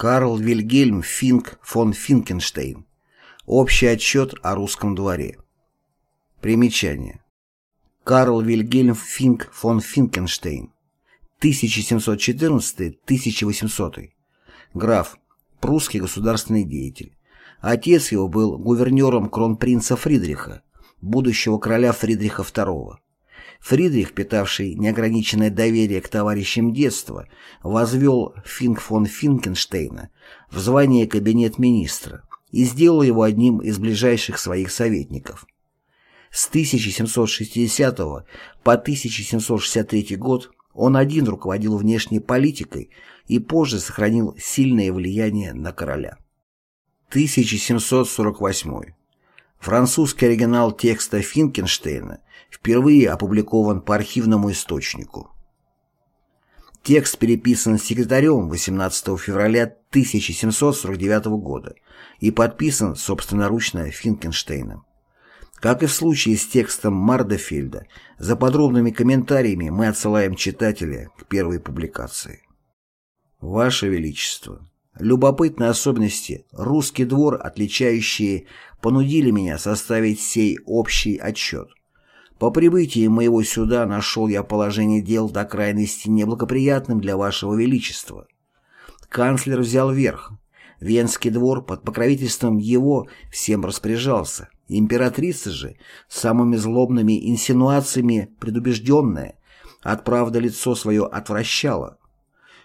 Карл Вильгельм Финк фон Финкенштейн. Общий отчет о русском дворе. Примечание. Карл Вильгельм Финк фон Финкенштейн. 1714-1800. Граф. Прусский государственный деятель. Отец его был гувернером кронпринца Фридриха, будущего короля Фридриха II. Фридрих, питавший неограниченное доверие к товарищам детства, возвел Финк фон Финкенштейна в звание кабинет-министра и сделал его одним из ближайших своих советников. С 1760 по 1763 год он один руководил внешней политикой и позже сохранил сильное влияние на короля. 1748. Французский оригинал текста Финкенштейна впервые опубликован по архивному источнику. Текст переписан секретарем 18 февраля 1749 года и подписан собственноручно Финкенштейном. Как и в случае с текстом Мардефельда, за подробными комментариями мы отсылаем читателя к первой публикации. Ваше Величество, любопытные особенности русский двор, отличающие, понудили меня составить сей общий отчет. По прибытии моего сюда нашел я положение дел до крайности неблагоприятным для вашего величества. Канцлер взял верх. Венский двор под покровительством его всем распоряжался. Императрица же, самыми злобными инсинуациями предубежденная, от правды лицо свое отвращала.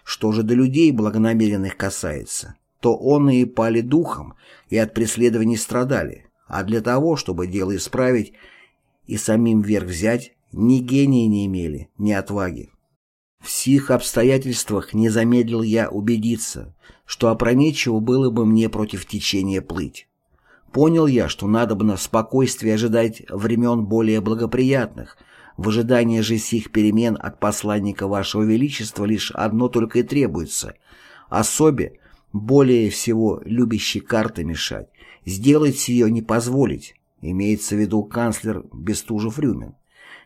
Что же до людей благонамеренных касается, то он и пали духом и от преследований страдали, а для того, чтобы дело исправить, и самим верх взять, ни гения не имели, ни отваги. В сих обстоятельствах не замедлил я убедиться, что опрометчиво было бы мне против течения плыть. Понял я, что надо бы на спокойствие ожидать времен более благоприятных, в ожидании же сих перемен от посланника вашего величества лишь одно только и требуется — особе, более всего любящей карты мешать, сделать сие не позволить, имеется в виду канцлер Бестужев-Рюмин,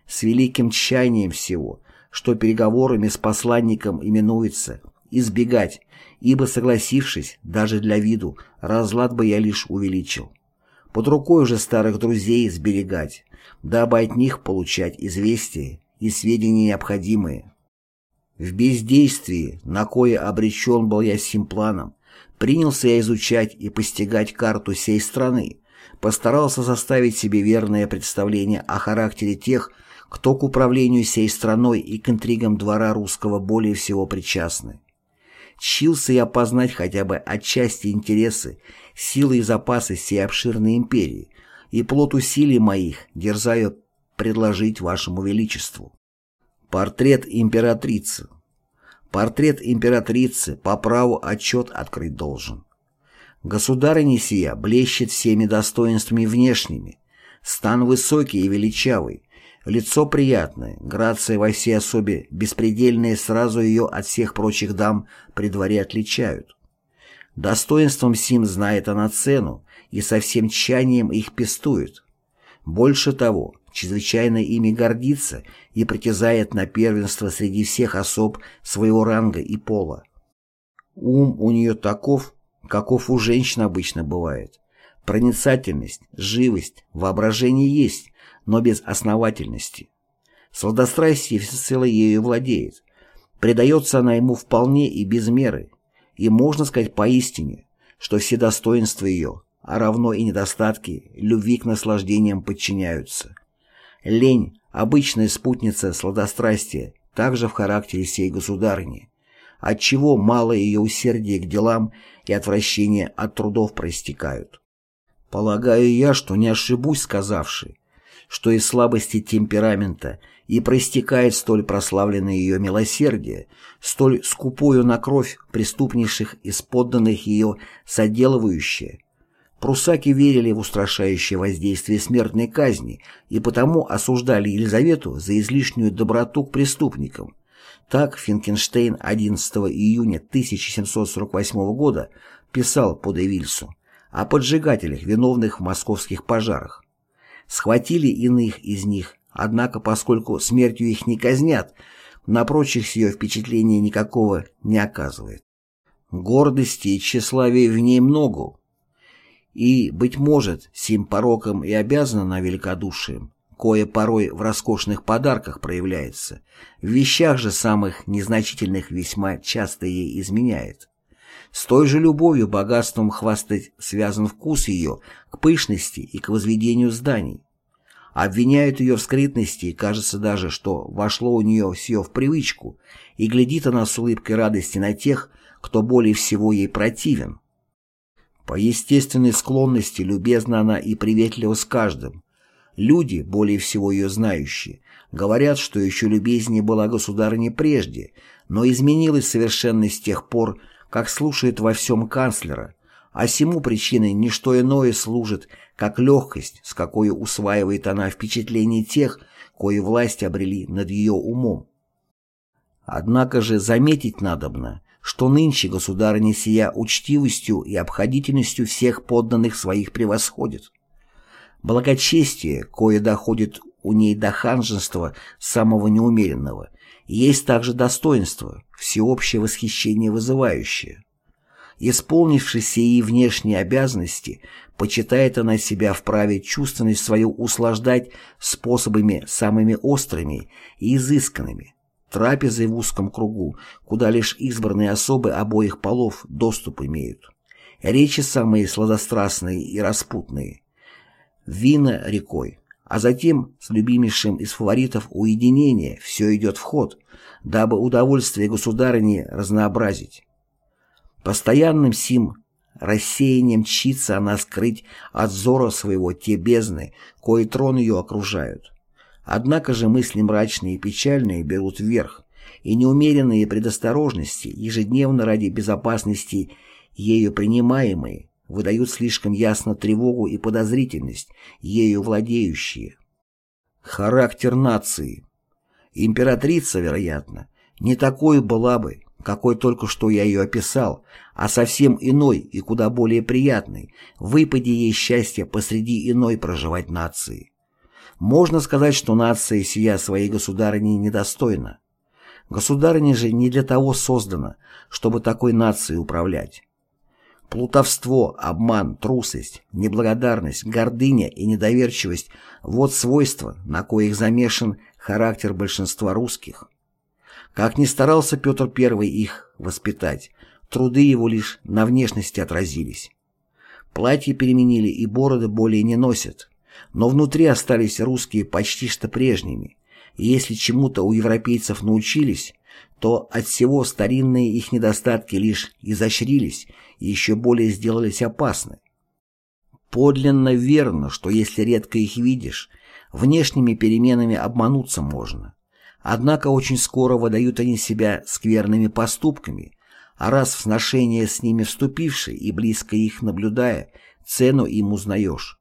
с великим тщанием всего, что переговорами с посланником именуется, избегать, ибо, согласившись, даже для виду, разлад бы я лишь увеличил. Под рукой уже старых друзей сберегать, дабы от них получать известия и сведения необходимые. В бездействии, на кое обречен был я сим планом, принялся я изучать и постигать карту сей страны, постарался составить себе верное представление о характере тех, кто к управлению сей страной и к интригам двора русского более всего причастны. Чился я познать хотя бы отчасти интересы, силы и запасы сей обширной империи, и плод усилий моих дерзаю предложить вашему величеству. Портрет императрицы. Портрет императрицы по праву отчет открыть должен. Государыня сия блещет всеми достоинствами внешними, стан высокий и величавый, лицо приятное, грация во всей особе беспредельная сразу ее от всех прочих дам при дворе отличают. Достоинством сим знает она цену и со всем тщанием их пестует. Больше того, чрезвычайно ими гордится и притязает на первенство среди всех особ своего ранга и пола. Ум у нее таков, каков у женщин обычно бывает. Проницательность, живость, воображение есть, но без основательности. Сладострастие всецело ею владеет. Предается она ему вполне и без меры. И можно сказать поистине, что все достоинства ее, а равно и недостатки, любви к наслаждениям подчиняются. Лень, обычная спутница сладострастия, также в характере сей государыни отчего мало ее усердия к делам и отвращение от трудов проистекают. Полагаю я, что не ошибусь, сказавши, что из слабости темперамента и проистекает столь прославленное ее милосердие, столь скупую на кровь преступнейших из подданных ее соделывающее. Прусаки верили в устрашающее воздействие смертной казни и потому осуждали Елизавету за излишнюю доброту к преступникам, так Финкенштейн 11 июня 1748 года писал по Девильсу о поджигателях, виновных в московских пожарах. Схватили иных из них, однако поскольку смертью их не казнят, на прочих сие впечатления никакого не оказывает. Гордости и тщеславия в ней много, и, быть может, сим пороком и обязана на великодушием, кое порой в роскошных подарках проявляется, в вещах же самых незначительных весьма часто ей изменяет. С той же любовью богатством хвастать связан вкус ее к пышности и к возведению зданий. Обвиняют ее в скрытности, и кажется даже, что вошло у нее все в привычку, и глядит она с улыбкой радости на тех, кто более всего ей противен. По естественной склонности любезна она и приветлива с каждым. Люди, более всего ее знающие, говорят, что еще любезнее была государыня прежде, но изменилась совершенно с тех пор, как слушает во всем канцлера, а сему причиной не что иное служит, как легкость, с какой усваивает она впечатление тех, кои власть обрели над ее умом. Однако же заметить надобно, что нынче государыня сия учтивостью и обходительностью всех подданных своих превосходит. Благочестие, кое доходит у ней до ханжества самого неумеренного, есть также достоинство, всеобщее восхищение вызывающее. Исполнившись сии внешние обязанности, почитает она себя вправе чувственность свою услаждать способами самыми острыми и изысканными, трапезой в узком кругу, куда лишь избранные особы обоих полов доступ имеют. Речи самые сладострастные и распутные. Вина рекой. А затем с любимейшим из фаворитов уединение все идет в ход, дабы удовольствие государыни разнообразить. Постоянным сим рассеянием чится она скрыть от зора своего те бездны, кои трон ее окружают. Однако же мысли мрачные и печальные берут вверх, и неумеренные предосторожности, ежедневно ради безопасности ею принимаемые, выдают слишком ясно тревогу и подозрительность, ею владеющие. Характер нации. Императрица, вероятно, не такой была бы, какой только что я ее описал, а совсем иной и куда более приятной, выпади ей счастье посреди иной проживать нации. Можно сказать, что нация сия своей государыни недостойна. Государыня же не для того создана, чтобы такой нацией управлять. Плутовство, обман, трусость, неблагодарность, гордыня и недоверчивость – вот свойства, на коих замешан характер большинства русских. Как ни старался Петр I их воспитать, труды его лишь на внешности отразились. Платья переменили и бороды более не носят. Но внутри остались русские почти что прежними, и если чему-то у европейцев научились, то от всего старинные их недостатки лишь изощрились еще более сделались опасны. Подлинно верно, что если редко их видишь, внешними переменами обмануться можно. Однако очень скоро выдают они себя скверными поступками, а раз в сношение с ними вступивший и близко их наблюдая, цену им узнаешь.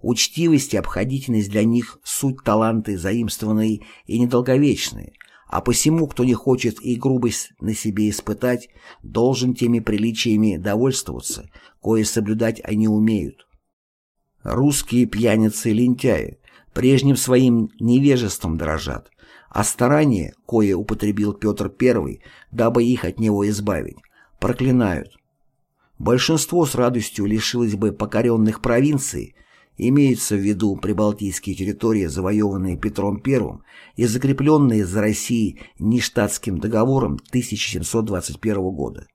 Учтивость и обходительность для них – суть таланты заимствованные и недолговечные, а посему, кто не хочет и грубость на себе испытать, должен теми приличиями довольствоваться, кое соблюдать они умеют. Русские пьяницы и лентяи прежним своим невежеством дрожат, а старание, кое употребил Петр I, дабы их от него избавить, проклинают. Большинство с радостью лишилось бы покоренных провинций – Имеются в виду прибалтийские территории, завоеванные Петром I и закрепленные за Россией Ништадтским договором 1721 года.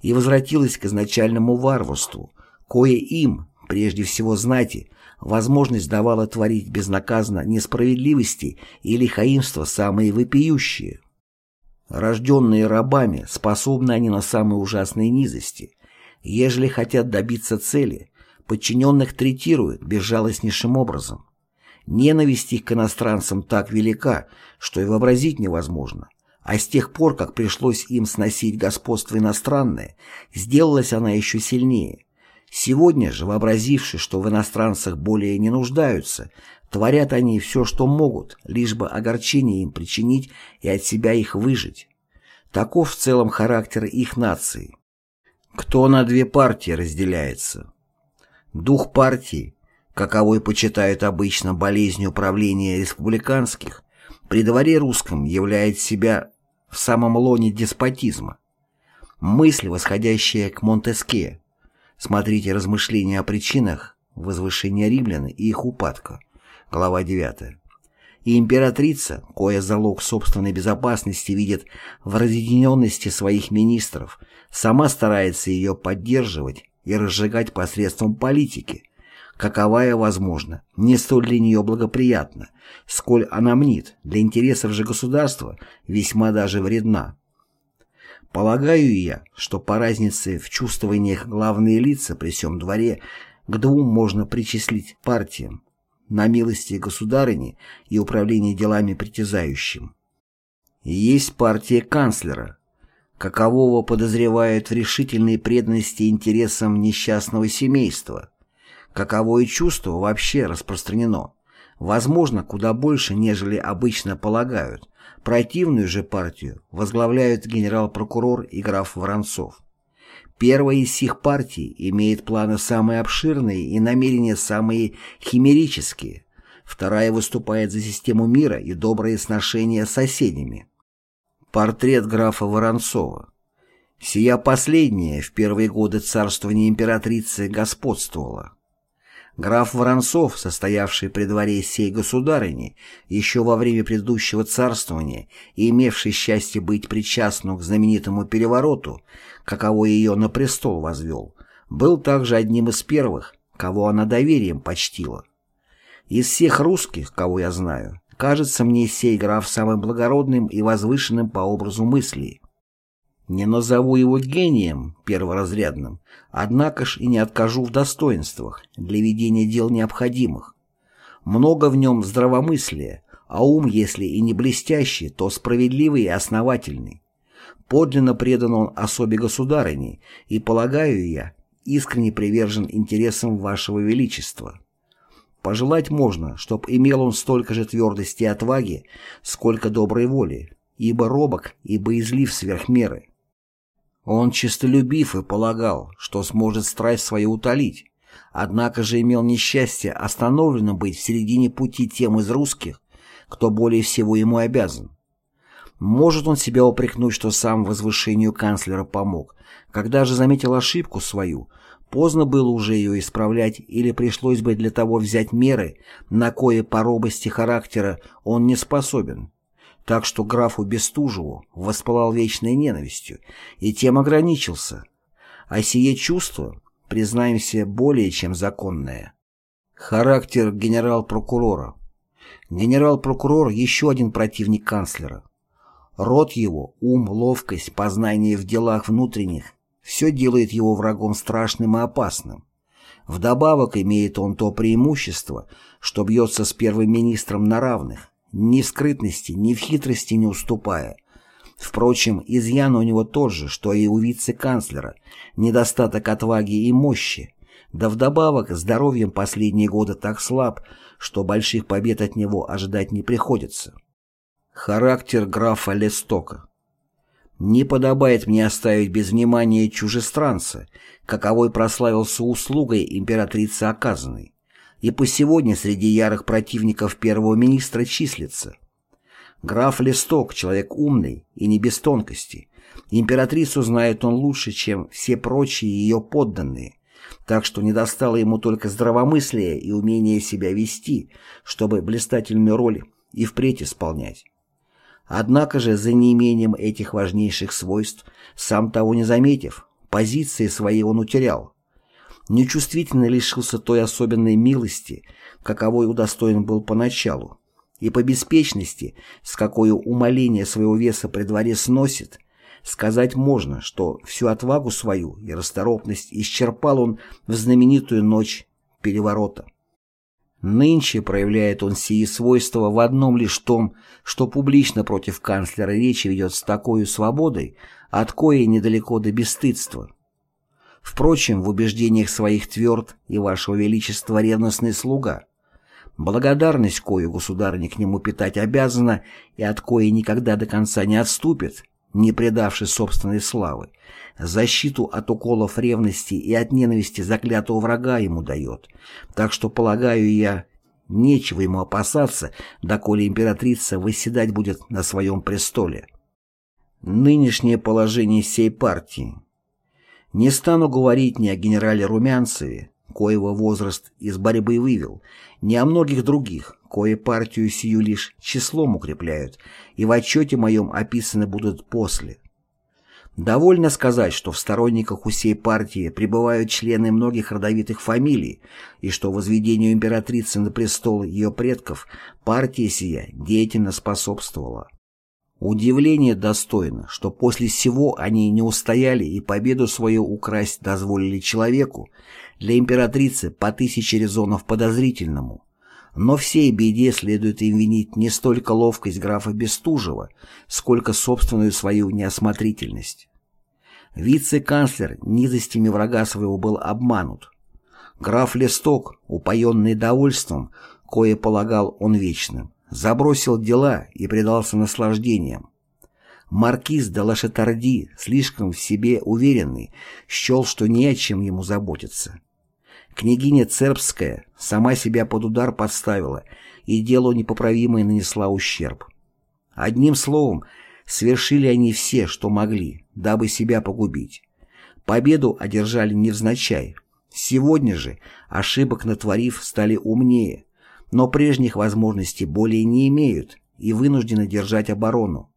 И возвратилась к изначальному варварству, кое им, прежде всего знати, возможность давала творить безнаказанно несправедливости и лихаимства самые вопиющие. Рожденные рабами, способны они на самые ужасные низости. Ежели хотят добиться цели, подчиненных третируют безжалостнейшим образом. Ненависть их к иностранцам так велика, что и вообразить невозможно. А с тех пор, как пришлось им сносить господство иностранное, сделалась она еще сильнее. Сегодня же, вообразивши, что в иностранцах более не нуждаются, творят они все, что могут, лишь бы огорчение им причинить и от себя их выжить. Таков в целом характер их нации. Кто на две партии разделяется? Дух партии, каковой почитают обычно болезнью управления республиканских, при дворе русском являет себя в самом лоне деспотизма. Мысль, восходящая к Монтеске. Смотрите размышления о причинах возвышения римлян и их упадка. Глава 9. И императрица, кое залог собственной безопасности видит в разъединенности своих министров, сама старается ее поддерживать и разжигать посредством политики, каковая, возможно, не столь для нее благоприятна, сколь она мнит, для интересов же государства весьма даже вредна. Полагаю я, что по разнице в чувствованиях главные лица при всем дворе к двум можно причислить партиям, на милости государыни и управление делами притязающим. Есть партия канцлера, какового подозревают в решительной преданности интересам несчастного семейства, каковое чувство вообще распространено, возможно, куда больше, нежели обычно полагают. Противную же партию возглавляют генерал-прокурор и граф Воронцов. Первая из сих партий имеет планы самые обширные и намерения самые химерические. Вторая выступает за систему мира и добрые сношения с соседями. Портрет графа Воронцова. Сия последняя в первые годы царствования императрицы господствовала. Граф Воронцов, состоявший при дворе сей государыни еще во время предыдущего царствования и имевший счастье быть причастным к знаменитому перевороту, каково ее на престол возвел, был также одним из первых, кого она доверием почтила. Из всех русских, кого я знаю, кажется мне сей граф самым благородным и возвышенным по образу мыслей. Не назову его гением перворазрядным, однако ж и не откажу в достоинствах для ведения дел необходимых. Много в нем здравомыслия, а ум, если и не блестящий, то справедливый и основательный. Подлинно предан он особе государыни, и, полагаю я, искренне привержен интересам вашего величества. Пожелать можно, чтоб имел он столько же твердости и отваги, сколько доброй воли, ибо робок и боязлив сверх меры. Он честолюбив и полагал, что сможет страсть свою утолить, однако же имел несчастье остановленным быть в середине пути тем из русских, кто более всего ему обязан. Может он себя упрекнуть, что сам возвышению канцлера помог, когда же заметил ошибку свою, поздно было уже ее исправлять или пришлось бы для того взять меры, на кое по робости характера он не способен так что графу Бестужеву воспылал вечной ненавистью и тем ограничился, а сие чувство, признаемся, более чем законное. Характер генерал-прокурора. Генерал-прокурор – еще один противник канцлера. Род его, ум, ловкость, познание в делах внутренних – все делает его врагом страшным и опасным. Вдобавок имеет он то преимущество, что бьется с первым министром на равных, ни в скрытности, ни в хитрости не уступая. Впрочем, изъян у него тот же, что и у вице-канцлера, недостаток отваги и мощи, да вдобавок здоровьем последние годы так слаб, что больших побед от него ожидать не приходится. Характер графа Лестока Не подобает мне оставить без внимания чужестранца, каковой прославился услугой императрицы оказанной и по сегодня среди ярых противников первого министра числится. Граф Листок – человек умный и не без тонкости. Императрицу знает он лучше, чем все прочие ее подданные, так что не достало ему только здравомыслия и умения себя вести, чтобы блистательную роль и впредь исполнять. Однако же за неимением этих важнейших свойств, сам того не заметив, позиции свои он утерял, нечувствительно лишился той особенной милости, каковой удостоен был поначалу, и по беспечности, с какой умоление своего веса при дворе сносит, сказать можно, что всю отвагу свою и расторопность исчерпал он в знаменитую ночь переворота. Нынче проявляет он сии свойства в одном лишь том, что публично против канцлера речи ведет с такой свободой, от коей недалеко до бесстыдства. Впрочем, в убеждениях своих тверд и вашего величества ревностный слуга. Благодарность, кою государыня к нему питать обязана и от коей никогда до конца не отступит, не предавши собственной славы, защиту от уколов ревности и от ненависти заклятого врага ему дает. Так что, полагаю я, нечего ему опасаться, доколе императрица восседать будет на своем престоле. Нынешнее положение всей партии. Не стану говорить ни о генерале Румянцеве, коего возраст из борьбы вывел, ни о многих других, кое партию сию лишь числом укрепляют, и в отчете моем описаны будут после. Довольно сказать, что в сторонниках усей партии пребывают члены многих родовитых фамилий, и что возведению императрицы на престол ее предков партия сия деятельно способствовала. Удивление достойно, что после всего они не устояли и победу свою украсть дозволили человеку, для императрицы по тысяче резонов подозрительному. Но всей беде следует им винить не столько ловкость графа Бестужева, сколько собственную свою неосмотрительность. Вице-канцлер низостями врага своего был обманут. Граф Листок, упоенный довольством, кое полагал он вечным, забросил дела и предался наслаждениям. Маркиз де Лашетарди, слишком в себе уверенный, счел, что не о чем ему заботиться. Княгиня Цербская сама себя под удар подставила и делу непоправимое нанесла ущерб. Одним словом, свершили они все, что могли, дабы себя погубить. Победу одержали невзначай. Сегодня же, ошибок натворив, стали умнее, но прежних возможностей более не имеют и вынуждены держать оборону.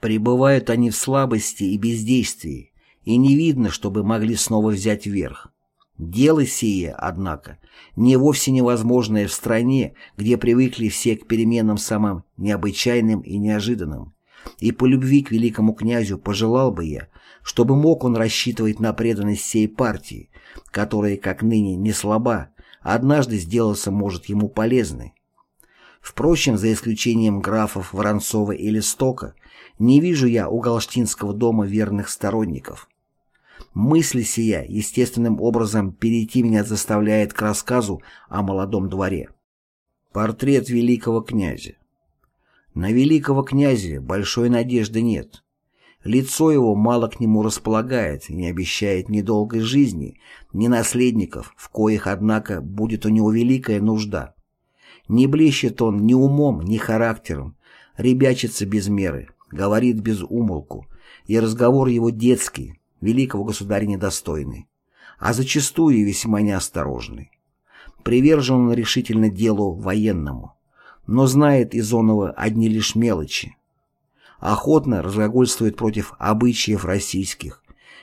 Пребывают они в слабости и бездействии, и не видно, чтобы могли снова взять верх. Дело сие, однако, не вовсе невозможное в стране, где привыкли все к переменам самым необычайным и неожиданным. И по любви к великому князю пожелал бы я, чтобы мог он рассчитывать на преданность всей партии, которая, как ныне, не слаба, однажды сделался, может, ему полезной. Впрочем, за исключением графов Воронцова и Листока, не вижу я у Галштинского дома верных сторонников. Мысль сия естественным образом перейти меня заставляет к рассказу о молодом дворе. Портрет великого князя. На великого князя большой надежды нет. Лицо его мало к нему располагает и не обещает ни долгой жизни, ни наследников, в коих, однако, будет у него великая нужда. Не блещет он ни умом, ни характером, ребячится без меры, говорит без умолку, и разговор его детский, великого государя недостойный, а зачастую весьма неосторожный. Привержен он решительно делу военному, но знает из оного одни лишь мелочи, охотно разглагольствует против обычаев российских.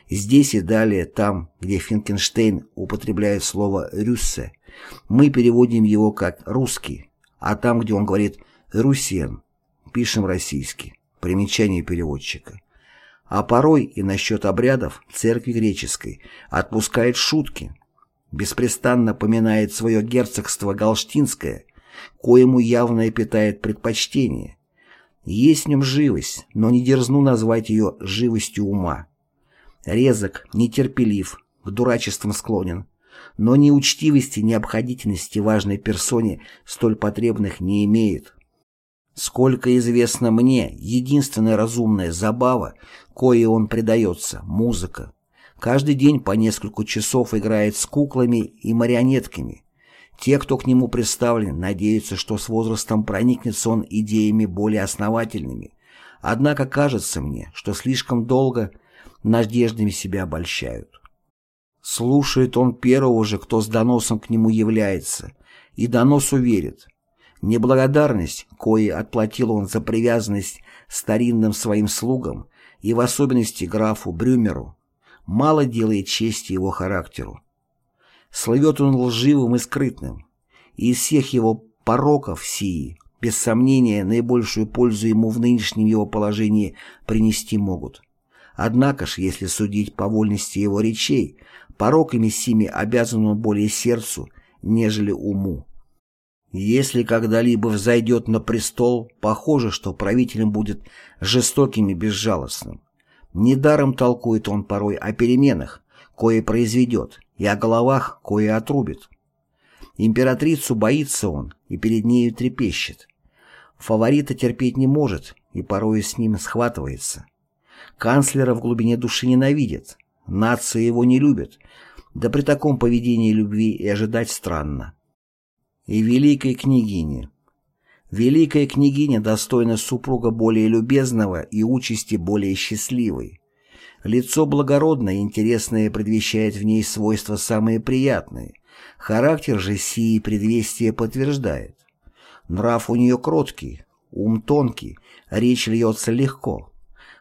Здесь и далее, там, где Финкенштейн употребляет слово «рюссе», мы переводим его как «русский», а там, где он говорит «русен», пишем «российский». Примечание переводчика. А порой и насчет обрядов церкви греческой отпускает шутки. Беспрестанно поминает свое герцогство Галштинское, коему явно питает предпочтение, есть в нем живость, но не дерзну назвать ее живостью ума. Резок, нетерпелив, к дурачествам склонен, но ни учтивости, ни обходительности важной персоне столь потребных не имеет. Сколько известно мне, единственная разумная забава, кое он предается, музыка. Каждый день по несколько часов играет с куклами и марионетками, те, кто к нему представлен, надеются, что с возрастом проникнется он идеями более основательными. Однако кажется мне, что слишком долго надеждами себя обольщают. Слушает он первого же, кто с доносом к нему является, и доносу верит. Неблагодарность, кое отплатил он за привязанность старинным своим слугам, и в особенности графу Брюмеру, мало делает чести его характеру. Слывет он лживым и скрытным. И из всех его пороков сии, без сомнения, наибольшую пользу ему в нынешнем его положении принести могут. Однако ж, если судить по вольности его речей, пороками сими обязан он более сердцу, нежели уму. Если когда-либо взойдет на престол, похоже, что правителем будет жестоким и безжалостным. Недаром толкует он порой о переменах, кое произведет, и о головах кое отрубит. Императрицу боится он и перед нею трепещет. Фаворита терпеть не может и порой с ним схватывается. Канцлера в глубине души ненавидит, нация его не любит, да при таком поведении любви и ожидать странно. И великой княгине. Великая княгиня достойна супруга более любезного и участи более счастливой. Лицо благородное и интересное предвещает в ней свойства самые приятные. Характер же сии предвестия подтверждает. Нрав у нее кроткий, ум тонкий, речь льется легко.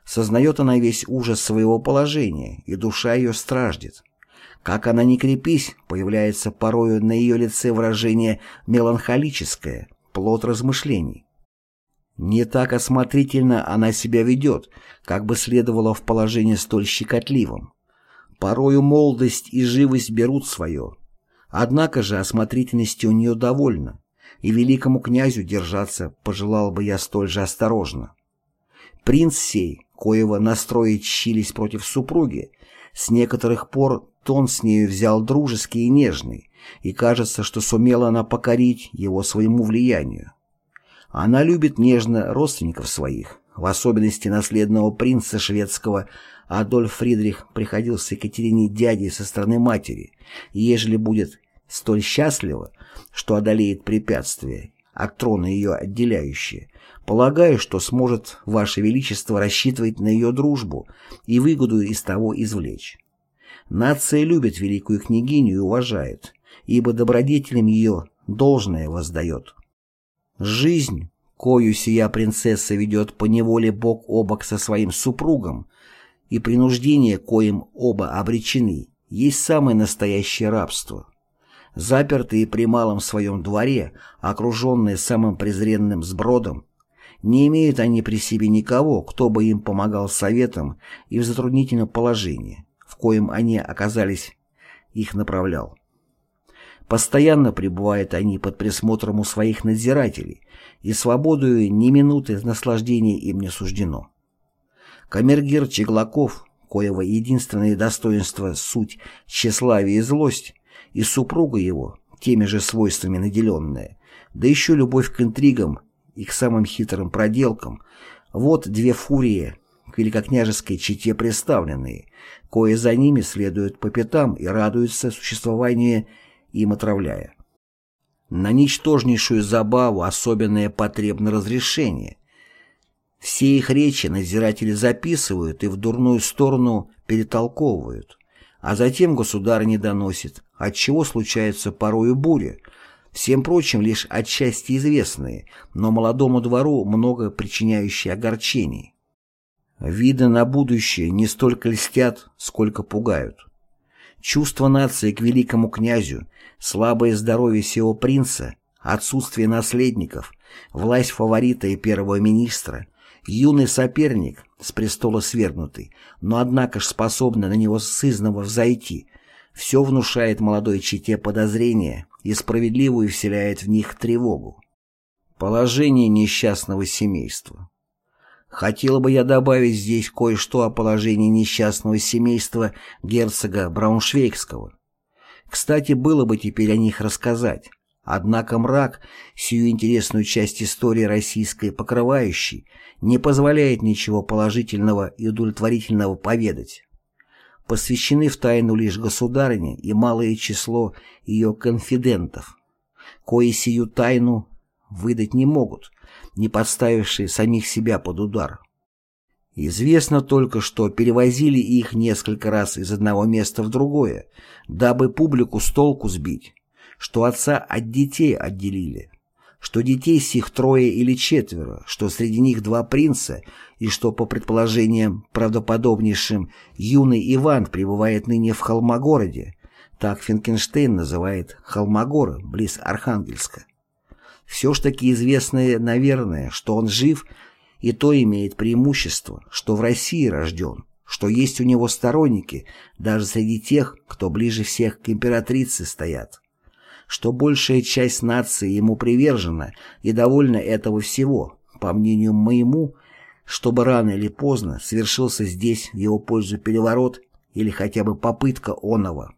Сознает она весь ужас своего положения, и душа ее страждет. Как она ни крепись, появляется порою на ее лице выражение меланхолическое, плод размышлений. Не так осмотрительно она себя ведет, как бы следовало в положении столь щекотливом. Порою молодость и живость берут свое. Однако же осмотрительности у нее довольно, и великому князю держаться пожелал бы я столь же осторожно. Принц сей, коего настрои чились против супруги, с некоторых пор тон с нею взял дружеский и нежный, и кажется, что сумела она покорить его своему влиянию. Она любит нежно родственников своих, в особенности наследного принца шведского Адольф Фридрих приходился Екатерине дядей со стороны матери, и ежели будет столь счастлива, что одолеет препятствия, от трона ее отделяющие, полагаю, что сможет Ваше Величество рассчитывать на ее дружбу и выгоду из того извлечь. Нация любит великую княгиню и уважает, ибо добродетелям ее должное воздает. Жизнь, кою сия принцесса ведет по неволе бок о бок со своим супругом, и принуждение, коим оба обречены, есть самое настоящее рабство. Запертые при малом своем дворе, окруженные самым презренным сбродом, не имеют они при себе никого, кто бы им помогал советом и в затруднительном положении, коем они оказались, их направлял. Постоянно пребывают они под присмотром у своих надзирателей, и свободою ни минуты наслаждения им не суждено. Камергер Чеглаков, коего единственное достоинство – суть, тщеславие и злость, и супруга его, теми же свойствами наделенная, да еще любовь к интригам и к самым хитрым проделкам, вот две фурии к великокняжеской чете представленные, кое за ними следуют по пятам и радуются существованию им отравляя. На ничтожнейшую забаву особенное потребно разрешение. Все их речи надзиратели записывают и в дурную сторону перетолковывают, а затем государь не доносит, отчего случаются порою бури, всем прочим лишь отчасти известные, но молодому двору много причиняющие огорчений. Виды на будущее не столько льстят, сколько пугают. Чувство нации к великому князю, слабое здоровье сего принца, отсутствие наследников, власть фаворита и первого министра, юный соперник, с престола свергнутый, но однако ж способный на него сызново взойти, все внушает молодой чете подозрения и справедливую вселяет в них тревогу. Положение несчастного семейства. Хотела бы я добавить здесь кое-что о положении несчастного семейства герцога Брауншвейгского. Кстати, было бы теперь о них рассказать. Однако мрак, сию интересную часть истории российской покрывающий, не позволяет ничего положительного и удовлетворительного поведать. Посвящены в тайну лишь государыне и малое число ее конфидентов, кои сию тайну выдать не могут, не подставившие самих себя под удар. Известно только, что перевозили их несколько раз из одного места в другое, дабы публику с толку сбить, что отца от детей отделили, что детей сих трое или четверо, что среди них два принца, и что, по предположениям правдоподобнейшим, юный Иван пребывает ныне в Холмогороде, так Финкенштейн называет Холмогоры, близ Архангельска. Все ж таки известно, наверное, что он жив, и то имеет преимущество, что в России рожден, что есть у него сторонники, даже среди тех, кто ближе всех к императрице стоят, что большая часть нации ему привержена и довольна этого всего, по мнению моему, чтобы рано или поздно совершился здесь в его пользу переворот или хотя бы попытка оного.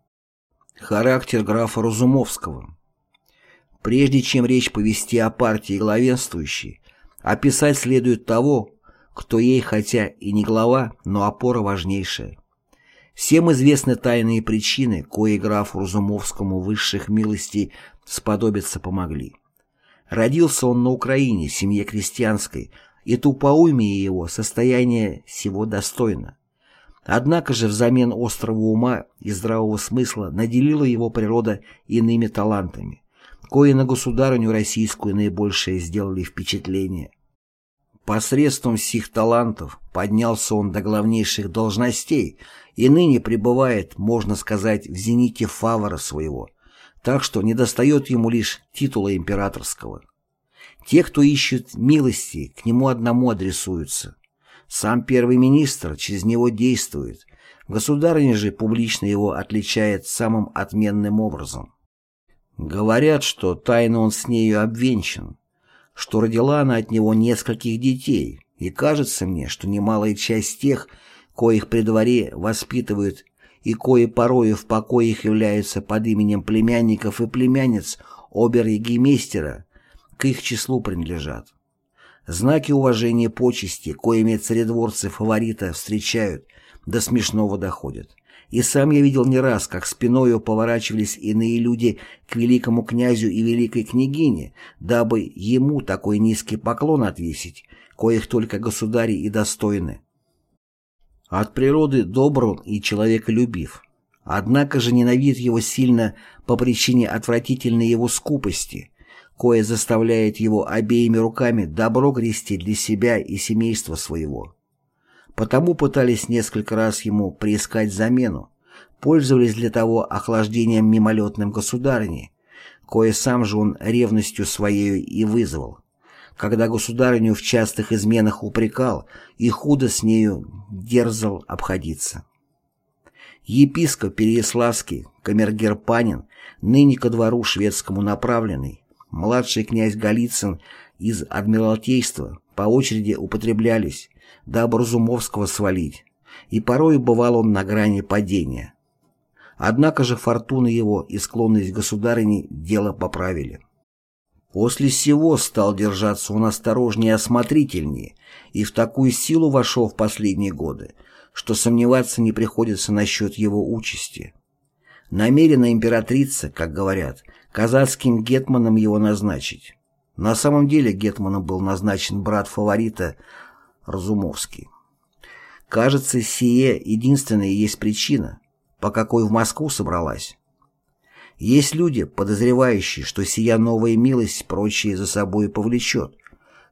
Характер графа Разумовского Прежде чем речь повести о партии главенствующей, описать следует того, кто ей хотя и не глава, но опора важнейшая. Всем известны тайные причины, кои графу Разумовскому высших милостей сподобиться помогли. Родился он на Украине, в семье крестьянской, и тупоумие его состояние всего достойно. Однако же взамен острого ума и здравого смысла наделила его природа иными талантами, кои на государыню российскую наибольшее сделали впечатление. Посредством сих талантов поднялся он до главнейших должностей и ныне пребывает, можно сказать, в зените фавора своего, так что недостает ему лишь титула императорского. Те, кто ищет милости, к нему одному адресуются. Сам первый министр через него действует. Государыня же публично его отличает самым отменным образом. Говорят, что тайно он с нею обвенчан, что родила она от него нескольких детей, и кажется мне, что немалая часть тех, коих при дворе воспитывают и кои порою в покоях являются под именем племянников и племянниц обер-егемейстера, к их числу принадлежат. Знаки уважения почести, коими царедворцы фаворита встречают, до смешного доходят. И сам я видел не раз, как спиною поворачивались иные люди к великому князю и великой княгине, дабы ему такой низкий поклон отвесить, коих только государи и достойны. От природы добр и человеколюбив. Однако же ненавидит его сильно по причине отвратительной его скупости, кое заставляет его обеими руками добро грести для себя и семейства своего. Потому пытались несколько раз ему приискать замену, пользовались для того охлаждением мимолетным государыни, кое сам же он ревностью своей и вызвал, когда государыню в частых изменах упрекал и худо с нею дерзал обходиться. Епископ Переяславский, камергер Панин, ныне ко двору шведскому направленный, младший князь Голицын из Адмиралтейства по очереди употреблялись, дабы Разумовского свалить, и порой бывал он на грани падения. Однако же фортуна его и склонность государыни дело поправили. После сего стал держаться он осторожнее и осмотрительнее, и в такую силу вошел в последние годы, что сомневаться не приходится насчет его участи. Намерена императрица, как говорят, казацким гетманом его назначить. На самом деле гетманом был назначен брат фаворита Разумовский. Кажется, сие единственная есть причина, по какой в Москву собралась. Есть люди, подозревающие, что сия новая милость прочие за собой повлечет,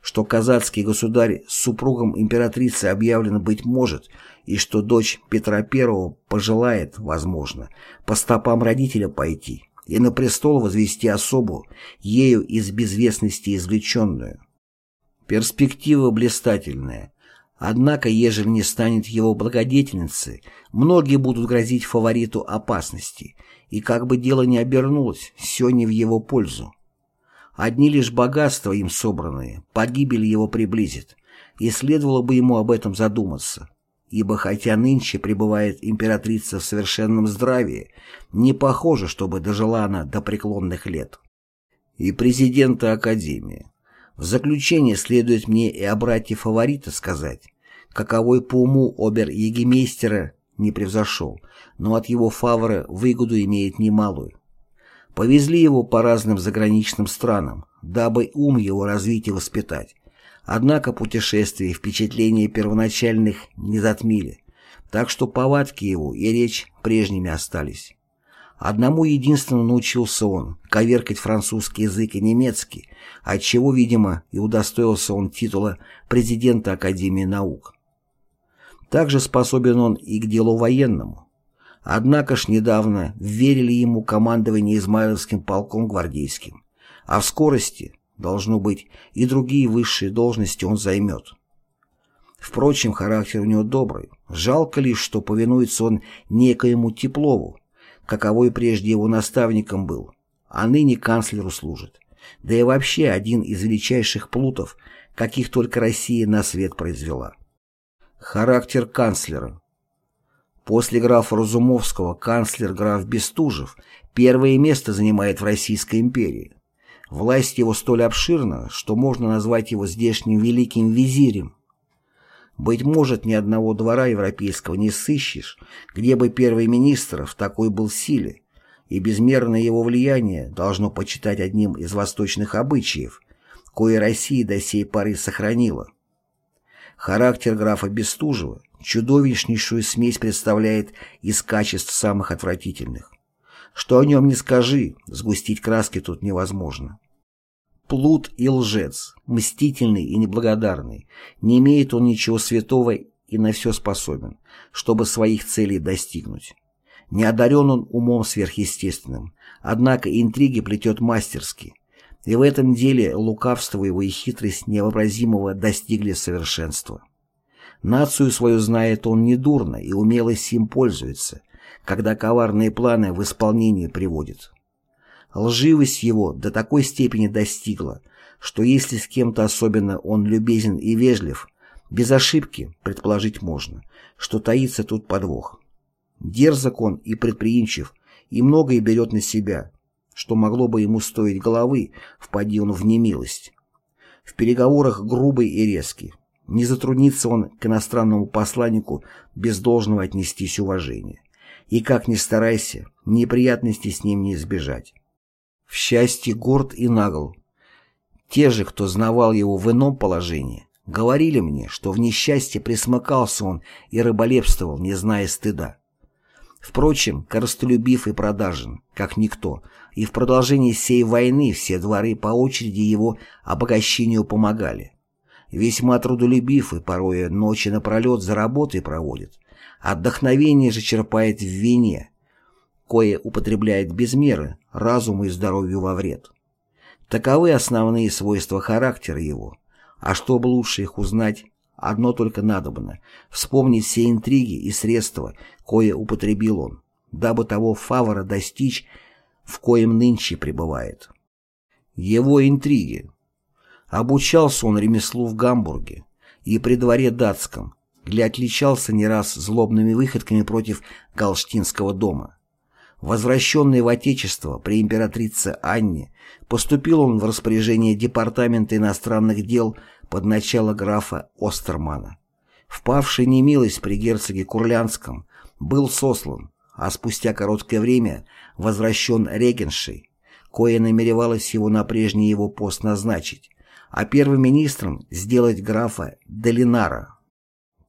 что казацкий государь с супругом императрицы объявлен быть может, и что дочь Петра I пожелает, возможно, по стопам родителя пойти и на престол возвести особу, ею из безвестности извлеченную. Перспектива блистательная. Однако, ежели не станет его благодетельницей, многие будут грозить фавориту опасности, и как бы дело ни обернулось, все не в его пользу. Одни лишь богатства им собранные, погибель его приблизит, и следовало бы ему об этом задуматься ибо хотя нынче пребывает императрица в совершенном здравии, не похоже, чтобы дожила она до преклонных лет. И президента Академии. В заключение следует мне и о брате фаворита сказать, каковой по уму обер-егемейстера не превзошел, но от его фавора выгоду имеет немалую. Повезли его по разным заграничным странам, дабы ум его развить и воспитать, Однако путешествия и впечатления первоначальных не затмили, так что повадки его и речь прежними остались. Одному единственному научился он – коверкать французский язык и немецкий, отчего, видимо, и удостоился он титула президента Академии наук. Также способен он и к делу военному. Однако ж недавно верили ему командование Измайловским полком гвардейским, а в скорости Должно быть, и другие высшие должности он займет. Впрочем, характер у него добрый. Жалко лишь, что повинуется он некоему Теплову, каковой прежде его наставником был, а ныне канцлеру служит. Да и вообще один из величайших плутов, каких только Россия на свет произвела. Характер канцлера. После графа Разумовского канцлер граф Бестужев первое место занимает в Российской империи. Власть его столь обширна, что можно назвать его здешним великим визирем. Быть может, ни одного двора европейского не сыщешь, где бы первый министр в такой был силе, и безмерное его влияние должно почитать одним из восточных обычаев, кое Россия до сей поры сохранила. Характер графа Бестужева чудовищнейшую смесь представляет из качеств самых отвратительных. Что о нем не скажи, сгустить краски тут невозможно. Плут и лжец, мстительный и неблагодарный, не имеет он ничего святого и на все способен, чтобы своих целей достигнуть. Не одарен он умом сверхъестественным, однако интриги плетет мастерски, и в этом деле лукавство его и хитрость невообразимого достигли совершенства. Нацию свою знает он недурно и умело сим пользуется, когда коварные планы в исполнение приводит. Лживость его до такой степени достигла, что если с кем-то особенно он любезен и вежлив, без ошибки предположить можно, что таится тут подвох. Дерзок он и предприимчив, и многое берет на себя, что могло бы ему стоить головы, впади он в немилость. В переговорах грубый и резкий. Не затруднится он к иностранному посланнику без должного отнестись уважения. И как ни старайся, неприятностей с ним не избежать. В счастье горд и нагл. Те же, кто знавал его в ином положении, говорили мне, что в несчастье присмыкался он и рыболепствовал, не зная стыда. Впрочем, коростолюбив и продажен, как никто, и в продолжении сей войны все дворы по очереди его обогащению помогали. Весьма трудолюбив и порой ночи напролет за работой проводит. Отдохновение же черпает в вине, кое употребляет без меры, разуму и здоровью во вред. Таковы основные свойства характера его, а чтобы лучше их узнать, одно только надобно — вспомнить все интриги и средства, кое употребил он, дабы того фавора достичь, в коем нынче пребывает. Его интриги, Обучался он ремеслу в Гамбурге и при дворе датском, где отличался не раз злобными выходками против Галштинского дома. Возвращенный в Отечество при императрице Анне, поступил он в распоряжение Департамента иностранных дел под начало графа Остермана. Впавший немилость при герцоге Курлянском, был сослан, а спустя короткое время возвращен регеншей, кое намеревалось его на прежний его пост назначить, а первым министром сделать графа Долинара.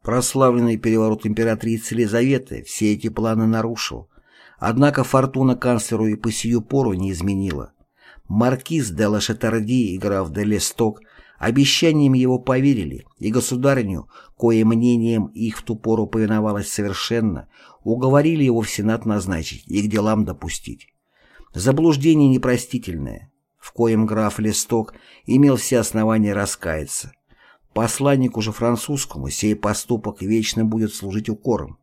Прославленный переворот императрицы Елизаветы все эти планы нарушил, однако фортуна канцлеру и по сию пору не изменила. Маркиз де Лашетарди и граф де Лесток обещаниям его поверили, и государыню, кое мнением их в ту пору повиновалось совершенно, уговорили его в Сенат назначить и к делам допустить. Заблуждение непростительное, в коем граф Листок имел все основания раскаяться. Посланнику же французскому сей поступок вечно будет служить укором.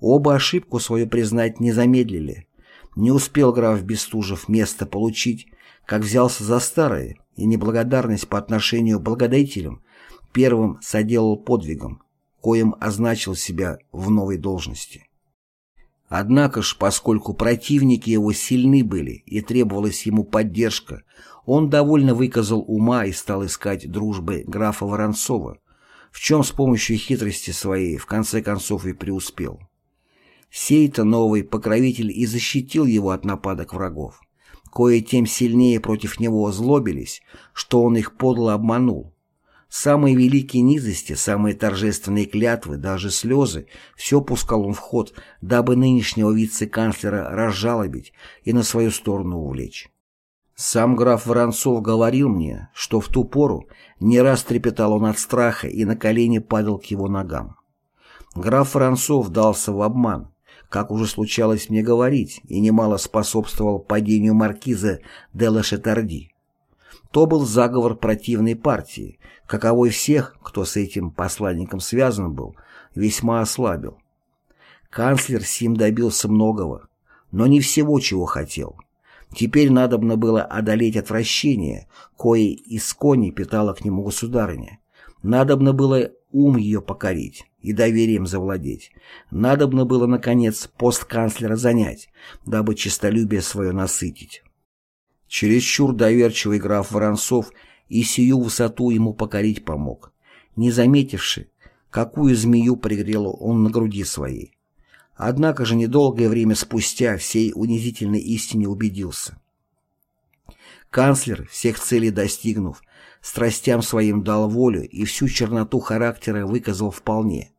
Оба ошибку свою признать не замедлили. Не успел граф Бестужев место получить, как взялся за старое, и неблагодарность по отношению к благодетелям первым соделал подвигом, коим означил себя в новой должности. Однако ж, поскольку противники его сильны были и требовалась ему поддержка, он довольно выказал ума и стал искать дружбы графа Воронцова, в чем с помощью хитрости своей в конце концов и преуспел. Сей-то новый покровитель и защитил его от нападок врагов, кое тем сильнее против него озлобились, что он их подло обманул, Самые великие низости, самые торжественные клятвы, даже слезы — все пускал он в ход, дабы нынешнего вице-канцлера разжалобить и на свою сторону увлечь. Сам граф Воронцов говорил мне, что в ту пору не раз трепетал он от страха и на колени падал к его ногам. Граф Воронцов дался в обман, как уже случалось мне говорить, и немало способствовал падению маркиза де ла Шетарди. То был заговор противной партии, каковой всех, кто с этим посланником связан был, весьма ослабил. Канцлер сим добился многого, но не всего, чего хотел. Теперь надобно было одолеть отвращение, кое из кони питала к нему государыня. Надобно было ум ее покорить и доверием завладеть. Надобно было, наконец, пост канцлера занять, дабы честолюбие свое насытить. Чересчур доверчивый граф Воронцов и сию высоту ему покорить помог, не заметивши, какую змею пригрел он на груди своей. Однако же недолгое время спустя всей унизительной истине убедился. Канцлер, всех целей достигнув, страстям своим дал волю и всю черноту характера выказал вполне.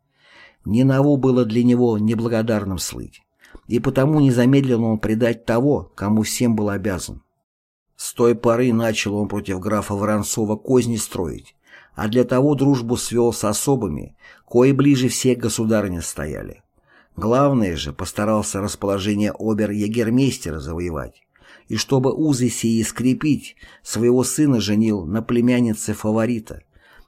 Не ново было для него неблагодарным слыть, и потому не замедлил он предать того, кому всем был обязан. С той поры начал он против графа Воронцова козни строить, а для того дружбу свел с особыми, кои ближе всех государыня стояли. Главное же, постарался расположение обер-егермейстера завоевать, и чтобы узы сии скрепить, своего сына женил на племяннице фаворита,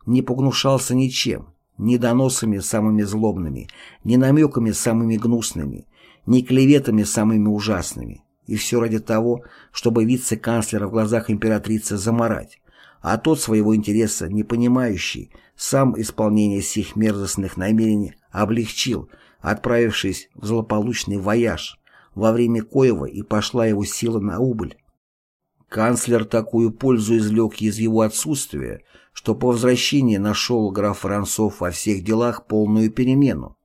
не погнушался ничем, ни доносами самыми злобными, ни намеками самыми гнусными, ни клеветами самыми ужасными, и все ради того, чтобы вице-канцлера в глазах императрицы заморать, а тот своего интереса, не понимающий, сам исполнение сих мерзостных намерений облегчил, отправившись в злополучный вояж, во время коего и пошла его сила на убыль. Канцлер такую пользу извлек из его отсутствия, что по возвращении нашел граф Воронцов во всех делах полную перемену.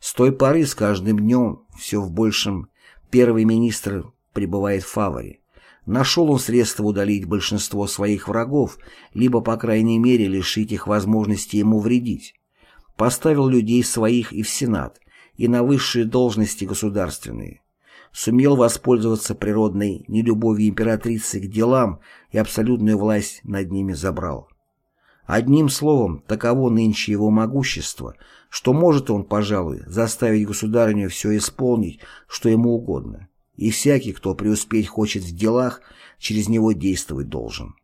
С той поры с каждым днем все в большем первый министр пребывает в фаворе. Нашел он средства удалить большинство своих врагов, либо, по крайней мере, лишить их возможности ему вредить. Поставил людей своих и в Сенат, и на высшие должности государственные. Сумел воспользоваться природной нелюбовью императрицы к делам и абсолютную власть над ними забрал. Одним словом, таково нынче его могущество, что может он, пожалуй, заставить государыню все исполнить, что ему угодно, и всякий, кто преуспеть хочет в делах, через него действовать должен.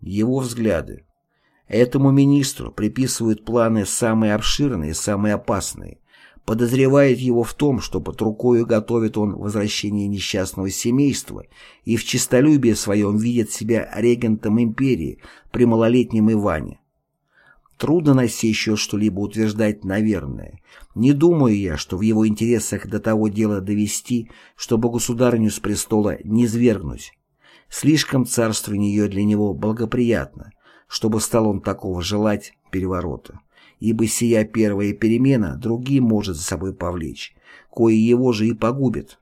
Его взгляды. Этому министру приписывают планы самые обширные и самые опасные, подозревает его в том, что под рукою готовит он возвращение несчастного семейства и в честолюбии своем видит себя регентом империи при малолетнем Иване. Трудно на сей счет что-либо утверждать, наверное. Не думаю я, что в его интересах до того дела довести, чтобы государню с престола не свергнуть. Слишком царство нее для него благоприятно, чтобы стал он такого желать переворота ибо сия первая перемена другим может за собой повлечь, кое его же и погубит.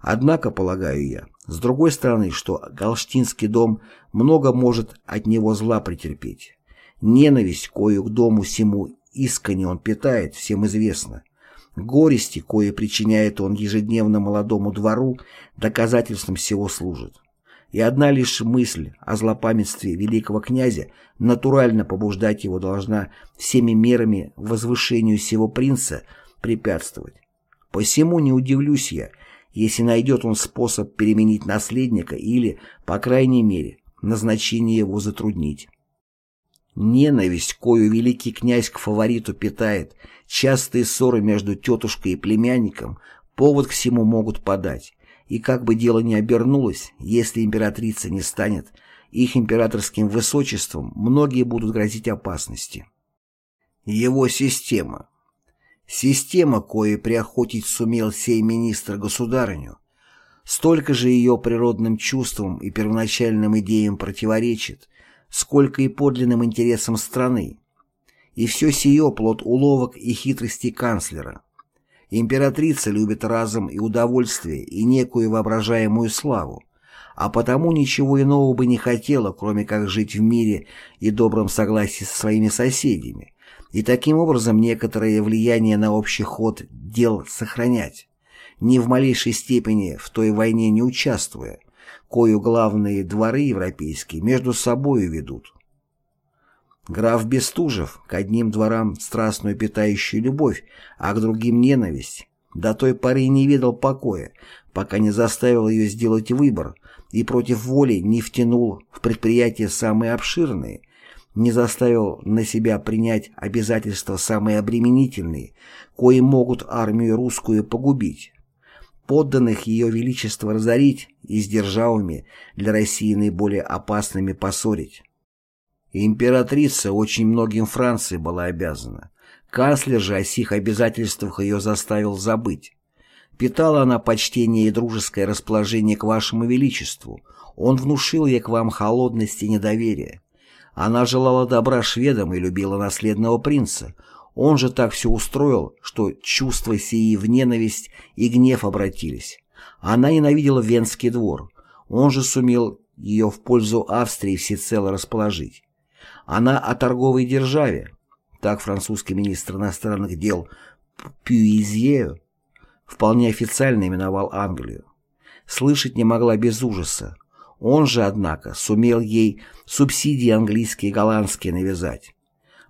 Однако, полагаю я, с другой стороны, что Галштинский дом много может от него зла претерпеть. Ненависть, кою к дому сему искренне он питает, всем известно. Горести, кое причиняет он ежедневно молодому двору, доказательством всего служит и одна лишь мысль о злопамятстве великого князя натурально побуждать его должна всеми мерами возвышению сего принца препятствовать. Посему не удивлюсь я, если найдет он способ переменить наследника или, по крайней мере, назначение его затруднить. Ненависть, кою великий князь к фавориту питает, частые ссоры между тетушкой и племянником повод к всему могут подать, и как бы дело ни обернулось, если императрица не станет их императорским высочеством, многие будут грозить опасности. Его система. Система, кое приохотить сумел сей министр государыню, столько же ее природным чувствам и первоначальным идеям противоречит, сколько и подлинным интересам страны. И все сие плод уловок и хитрости канцлера. Императрица любит разум и удовольствие и некую воображаемую славу, а потому ничего иного бы не хотела, кроме как жить в мире и добром согласии со своими соседями, и таким образом некоторое влияние на общий ход дел сохранять, ни в малейшей степени в той войне не участвуя, кою главные дворы европейские между собою ведут. Граф Бестужев к одним дворам страстную питающую любовь, а к другим ненависть. До той поры не видел покоя, пока не заставил ее сделать выбор и против воли не втянул в предприятия самые обширные, не заставил на себя принять обязательства самые обременительные, кои могут армию русскую погубить, подданных ее величества разорить и с державами для России наиболее опасными поссорить. Императрица очень многим Франции была обязана. Канцлер же о сих обязательствах ее заставил забыть. Питала она почтение и дружеское расположение к вашему величеству. Он внушил ей к вам холодность и недоверие. Она желала добра шведам и любила наследного принца. Он же так все устроил, что чувства сии в ненависть и гнев обратились. Она ненавидела Венский двор. Он же сумел ее в пользу Австрии всецело расположить. Она о торговой державе. Так французский министр иностранных дел Пюизье вполне официально именовал Англию. Слышать не могла без ужаса. Он же, однако, сумел ей субсидии английские и голландские навязать.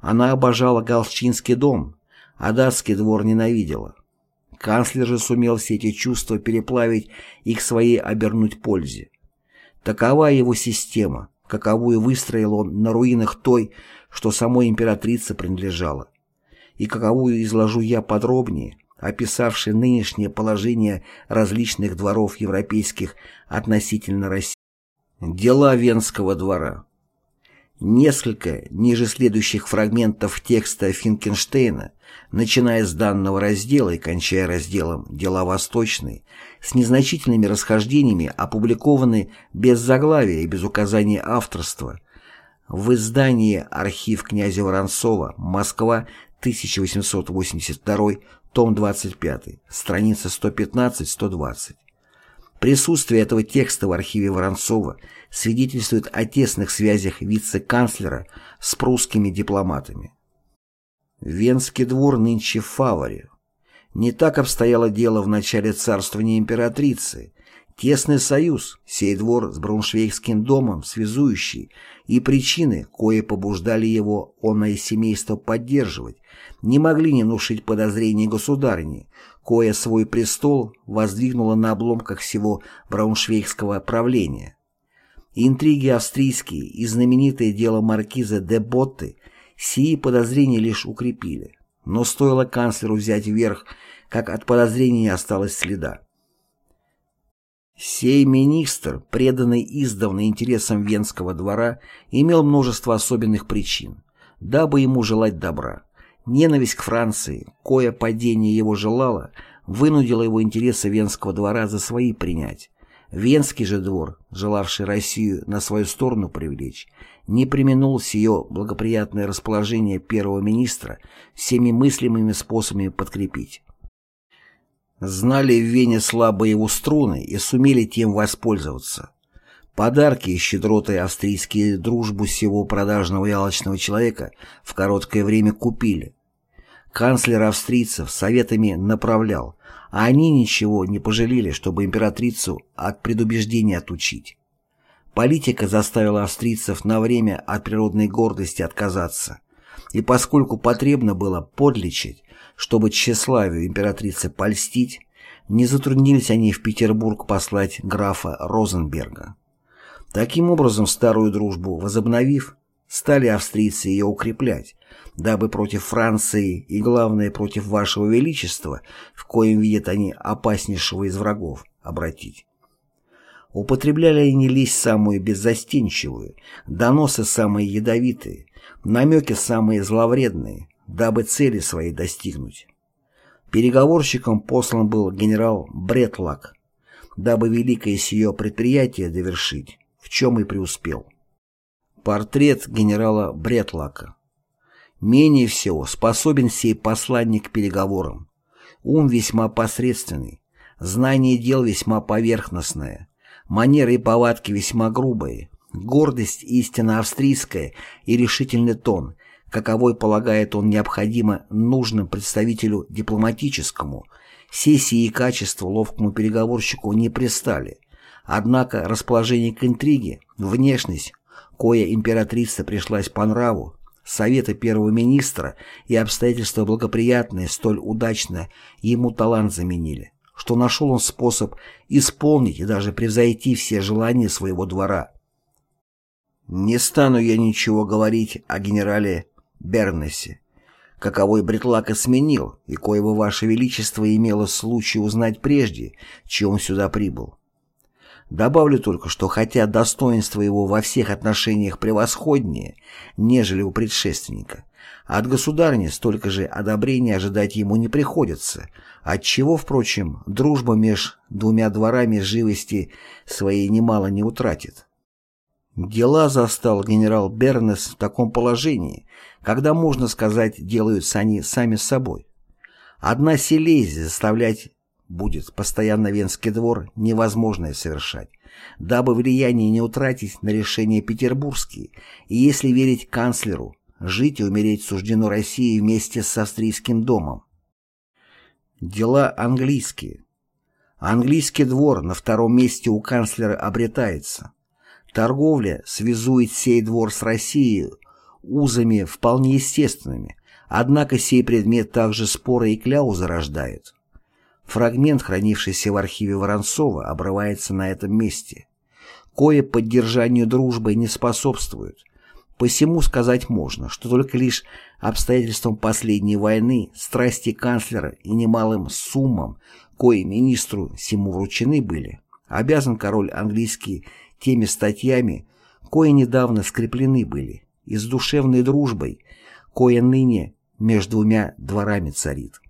Она обожала Галштинский дом, а датский двор ненавидела. Канцлер же сумел все эти чувства переплавить и к своей обернуть пользе. Такова его система, каковую выстроил он на руинах той, что самой императрице принадлежала, и каковую изложу я подробнее, описавший нынешнее положение различных дворов европейских относительно России. Дела Венского двора Несколько ниже следующих фрагментов текста Финкенштейна, начиная с данного раздела и кончая разделом «Дела восточные», с незначительными расхождениями опубликованы без заглавия и без указания авторства в издании «Архив князя Воронцова. Москва. 1882. Том 25. Страница 115-120». Присутствие этого текста в архиве Воронцова свидетельствует о тесных связях вице-канцлера с прусскими дипломатами. Венский двор нынче в фаворе. Не так обстояло дело в начале царствования императрицы. Тесный союз, сей двор с Брауншвейгским домом, связующий, и причины, кое побуждали его оное семейство поддерживать, не могли не внушить подозрений государни, кое свой престол воздвигнула на обломках всего брауншвейгского правления. Интриги австрийские и знаменитое дело маркиза де Ботты сии подозрения лишь укрепили. Но стоило канцлеру взять верх, как от подозрений не осталось следа. Сей министр, преданный издавна интересам Венского двора, имел множество особенных причин, дабы ему желать добра. Ненависть к Франции, кое падение его желало, вынудила его интересы Венского двора за свои принять. Венский же двор, желавший Россию на свою сторону привлечь, не применул с ее благоприятное расположение первого министра всеми мыслимыми способами подкрепить. Знали в Вене слабые его струны и сумели тем воспользоваться. Подарки и щедроты австрийские дружбу всего продажного и алчного человека в короткое время купили. Канцлер австрийцев советами направлял, а они ничего не пожалели, чтобы императрицу от предубеждения отучить. Политика заставила австрийцев на время от природной гордости отказаться, и поскольку потребно было подлечить, чтобы тщеславию императрицы польстить, не затруднились они в Петербург послать графа Розенберга. Таким образом, старую дружбу возобновив, стали австрийцы ее укреплять, дабы против Франции и, главное, против вашего величества, в коем видят они опаснейшего из врагов, обратить. Употребляли они лесть самую беззастенчивую, доносы самые ядовитые, намеки самые зловредные, дабы цели свои достигнуть. Переговорщиком послан был генерал Бретлак, дабы великое сие предприятие довершить, в чем и преуспел. Портрет генерала Бретлака. Менее всего способен сей посланник к переговорам. Ум весьма посредственный, знание дел весьма поверхностное, манеры и повадки весьма грубые, гордость истинно австрийская и решительный тон, каковой полагает он необходимо нужным представителю дипломатическому, сессии и качества ловкому переговорщику не пристали. Однако расположение к интриге, внешность, кое императрица пришлась по нраву, советы первого министра и обстоятельства благоприятные столь удачно ему талант заменили, что нашел он способ исполнить и даже превзойти все желания своего двора. Не стану я ничего говорить о генерале Бернесе, каковой Бретлака сменил, и коего ваше величество имело случай узнать прежде, чем он сюда прибыл. Добавлю только, что хотя достоинство его во всех отношениях превосходнее, нежели у предшественника, от государни столько же одобрения ожидать ему не приходится, отчего, впрочем, дружба меж двумя дворами живости своей немало не утратит. Дела застал генерал Бернес в таком положении, когда, можно сказать, делаются они сами собой. Одна селезия заставлять будет постоянно Венский двор невозможное совершать, дабы влияние не утратить на решения петербургские, и если верить канцлеру, жить и умереть суждено России вместе с австрийским домом. Дела английские. Английский двор на втором месте у канцлера обретается. Торговля связует сей двор с Россией узами вполне естественными, однако сей предмет также споры и кляузы рождает. Фрагмент, хранившийся в архиве Воронцова, обрывается на этом месте. Кое поддержанию дружбы не способствует. Посему сказать можно, что только лишь обстоятельствам последней войны, страсти канцлера и немалым суммам, кои министру сему вручены были, обязан король английский теми статьями, кои недавно скреплены были, и с душевной дружбой, кое ныне между двумя дворами царит.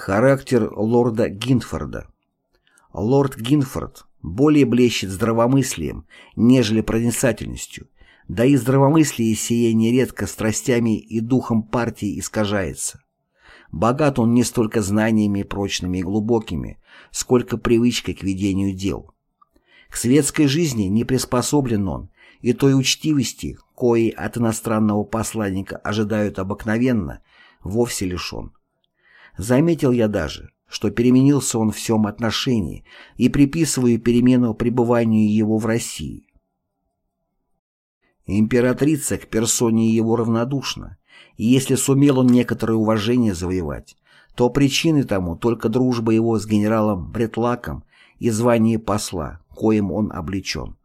Характер лорда Гинфорда Лорд Гинфорд более блещет здравомыслием, нежели проницательностью, да и здравомыслие сие нередко страстями и духом партии искажается. Богат он не столько знаниями прочными и глубокими, сколько привычкой к ведению дел. К светской жизни не приспособлен он, и той учтивости, кои от иностранного посланника ожидают обыкновенно, вовсе лишен. Заметил я даже, что переменился он в всем отношении и приписываю перемену пребыванию его в России. Императрица к персоне его равнодушна, и если сумел он некоторое уважение завоевать, то причины тому только дружба его с генералом Бретлаком и звание посла, коим он облечен.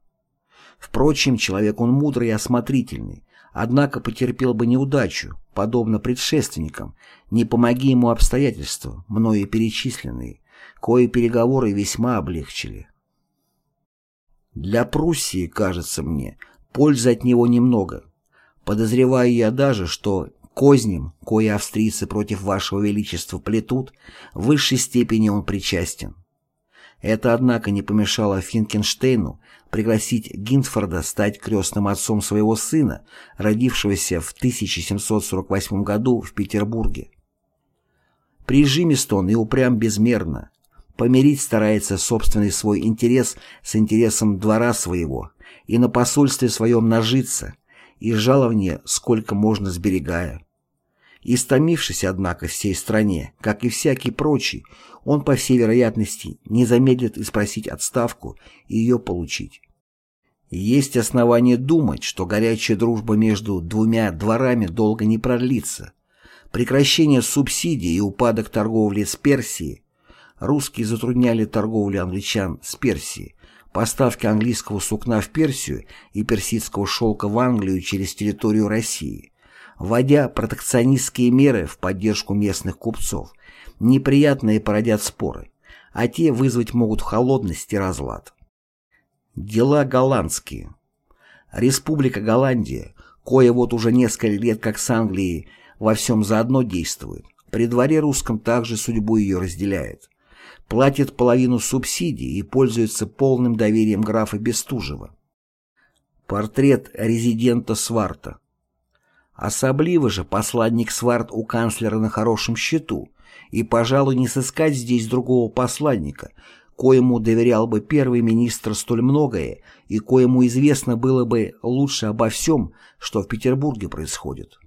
Впрочем, человек он мудрый и осмотрительный, однако потерпел бы неудачу, подобно предшественникам, не помоги ему обстоятельства, мною перечисленные, кои переговоры весьма облегчили. Для Пруссии, кажется мне, пользы от него немного. Подозреваю я даже, что козням, кои австрийцы против вашего величества плетут, в высшей степени он причастен. Это, однако, не помешало Финкенштейну пригласить Гинтфорда стать крестным отцом своего сына, родившегося в 1748 году в Петербурге. Прижимист он и упрям безмерно. Помирить старается собственный свой интерес с интересом двора своего и на посольстве своем нажиться, и жалование сколько можно сберегая. Истомившись, однако, всей стране, как и всякий прочий, он, по всей вероятности, не замедлит и спросить отставку и ее получить. Есть основания думать, что горячая дружба между двумя дворами долго не продлится. Прекращение субсидий и упадок торговли с Персией русские затрудняли торговлю англичан с Персией, поставки английского сукна в Персию и персидского шелка в Англию через территорию России, вводя протекционистские меры в поддержку местных купцов, неприятные породят споры, а те вызвать могут холодность и разлад. Дела голландские. Республика Голландия, кое вот уже несколько лет как с Англией во всем заодно действует, при дворе русском также судьбу ее разделяет. Платит половину субсидий и пользуется полным доверием графа Бестужева. Портрет резидента Сварта. Особливо же посланник Сварт у канцлера на хорошем счету, и, пожалуй, не сыскать здесь другого посланника, коему доверял бы первый министр столь многое и коему известно было бы лучше обо всем, что в Петербурге происходит.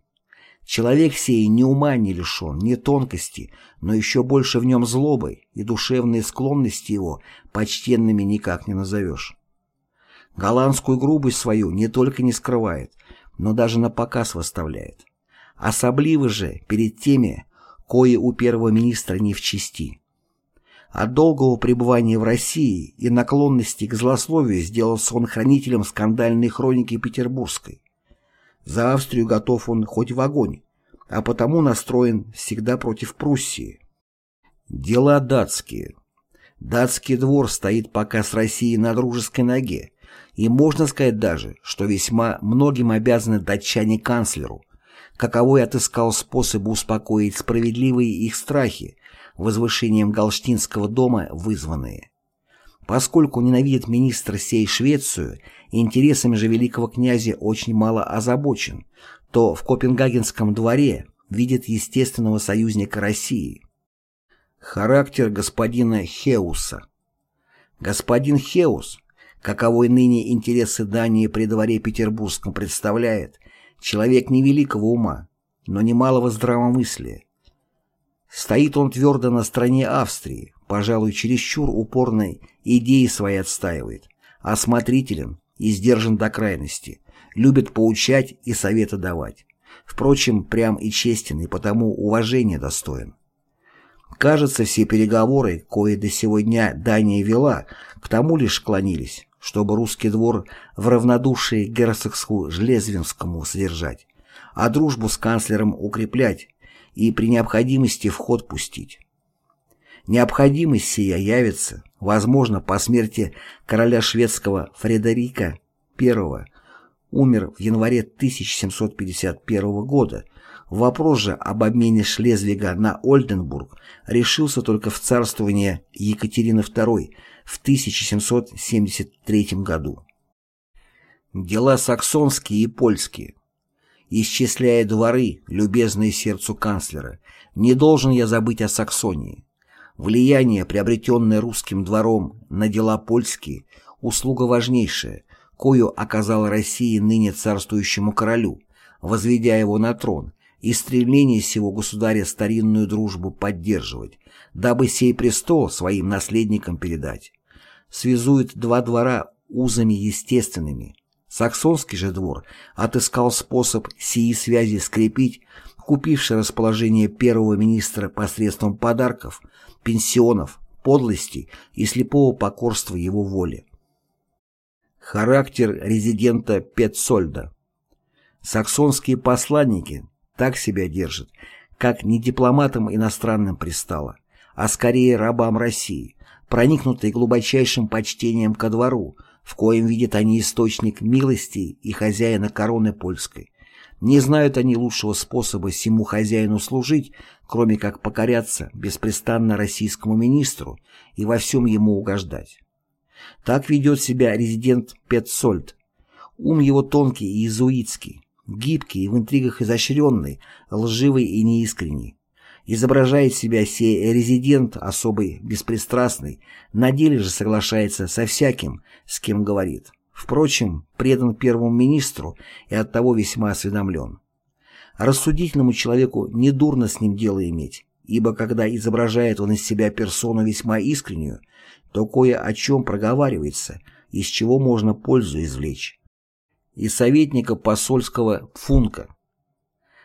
Человек сей ни ума не лишен, ни тонкости, но еще больше в нем злобы, и душевные склонности его почтенными никак не назовешь. Голландскую грубость свою не только не скрывает, но даже на показ выставляет. Особливо же перед теми, кои у первого министра не в чести. От долгого пребывания в России и наклонности к злословию сделался он хранителем скандальной хроники петербургской. За Австрию готов он хоть в огонь, а потому настроен всегда против Пруссии. Дела датские. Датский двор стоит пока с Россией на дружеской ноге, и можно сказать даже, что весьма многим обязаны датчане канцлеру, каковой отыскал способы успокоить справедливые их страхи, возвышением Галштинского дома вызванные. Поскольку ненавидит министр сей Швецию, интересами же великого князя очень мало озабочен, то в Копенгагенском дворе видит естественного союзника России. Характер господина Хеуса Господин Хеус, каковой ныне интересы Дании при дворе Петербургском представляет, человек невеликого ума, но немалого здравомыслия. Стоит он твердо на стороне Австрии, пожалуй, чересчур упорной идеи свои отстаивает, осмотрителен и сдержан до крайности, любит поучать и советы давать. Впрочем, прям и честен, и потому уважения достоин. Кажется, все переговоры, кои до сего дня Дания вела, к тому лишь склонились, чтобы русский двор в равнодушии герцогскому Жлезвинскому содержать, а дружбу с канцлером укреплять и при необходимости в ход пустить. Необходимость сия явится, возможно, по смерти короля шведского Фредерика I, умер в январе 1751 года, вопрос же об обмене Шлезвига на Ольденбург решился только в царствование Екатерины II в 1773 году. Дела саксонские и польские. Исчисляя дворы, любезные сердцу канцлера, не должен я забыть о Саксонии. Влияние, приобретенное русским двором на дела польские, услуга важнейшая, кою оказала России ныне царствующему королю, возведя его на трон, и стремление сего государя старинную дружбу поддерживать, дабы сей престол своим наследникам передать. Связует два двора узами естественными. Саксонский же двор отыскал способ сии связи скрепить, купивший расположение первого министра посредством подарков, пенсионов, подлостей и слепого покорства его воле. Характер резидента Петсольда. Саксонские посланники так себя держат, как не дипломатам иностранным пристало, а скорее рабам России, проникнутые глубочайшим почтением ко двору, в коем видят они источник милости и хозяина короны польской. Не знают они лучшего способа всему хозяину служить, кроме как покоряться беспрестанно российскому министру и во всем ему угождать. Так ведет себя резидент Петсольд. Ум его тонкий и иезуитский, гибкий и в интригах изощренный, лживый и неискренний. Изображает себя резидент особый, беспристрастный, на деле же соглашается со всяким, с кем говорит. Впрочем, предан первому министру и оттого весьма осведомлен. Рассудительному человеку недурно с ним дело иметь, ибо когда изображает он из себя персону весьма искреннюю, то кое о чем проговаривается, из чего можно пользу извлечь. И советника посольского Функа.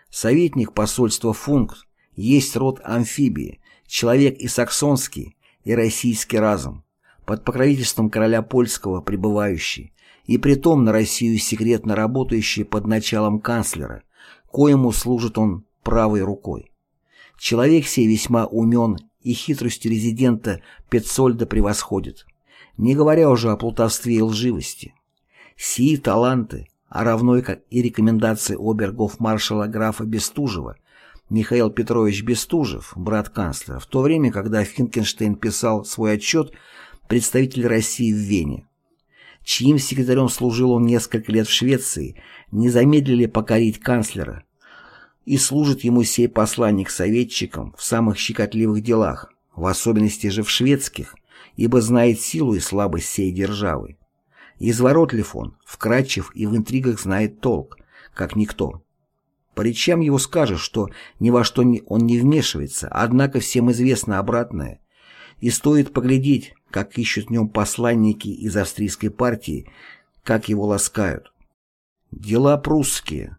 Советник посольства Функ есть род амфибии, человек и саксонский, и российский разум, под покровительством короля польского пребывающий, и притом на Россию секретно работающий под началом канцлера, коему служит он правой рукой. Человек сей весьма умен и хитростью резидента Петцольда превосходит, не говоря уже о плутовстве и лживости. Сии таланты, а равно и рекомендации обергов-маршала графа Бестужева, Михаил Петрович Бестужев, брат канцлера, в то время, когда Финкенштейн писал свой отчет представитель России в Вене, чьим секретарем служил он несколько лет в Швеции, не замедлили покорить канцлера, и служит ему сей посланник советчиком в самых щекотливых делах, в особенности же в шведских, ибо знает силу и слабость сей державы. Изворотлив он, вкрадчив и в интригах знает толк, как никто. По речам его скажешь, что ни во что он не вмешивается, однако всем известно обратное. И стоит поглядеть, как ищут в нем посланники из австрийской партии, как его ласкают. Дела прусские,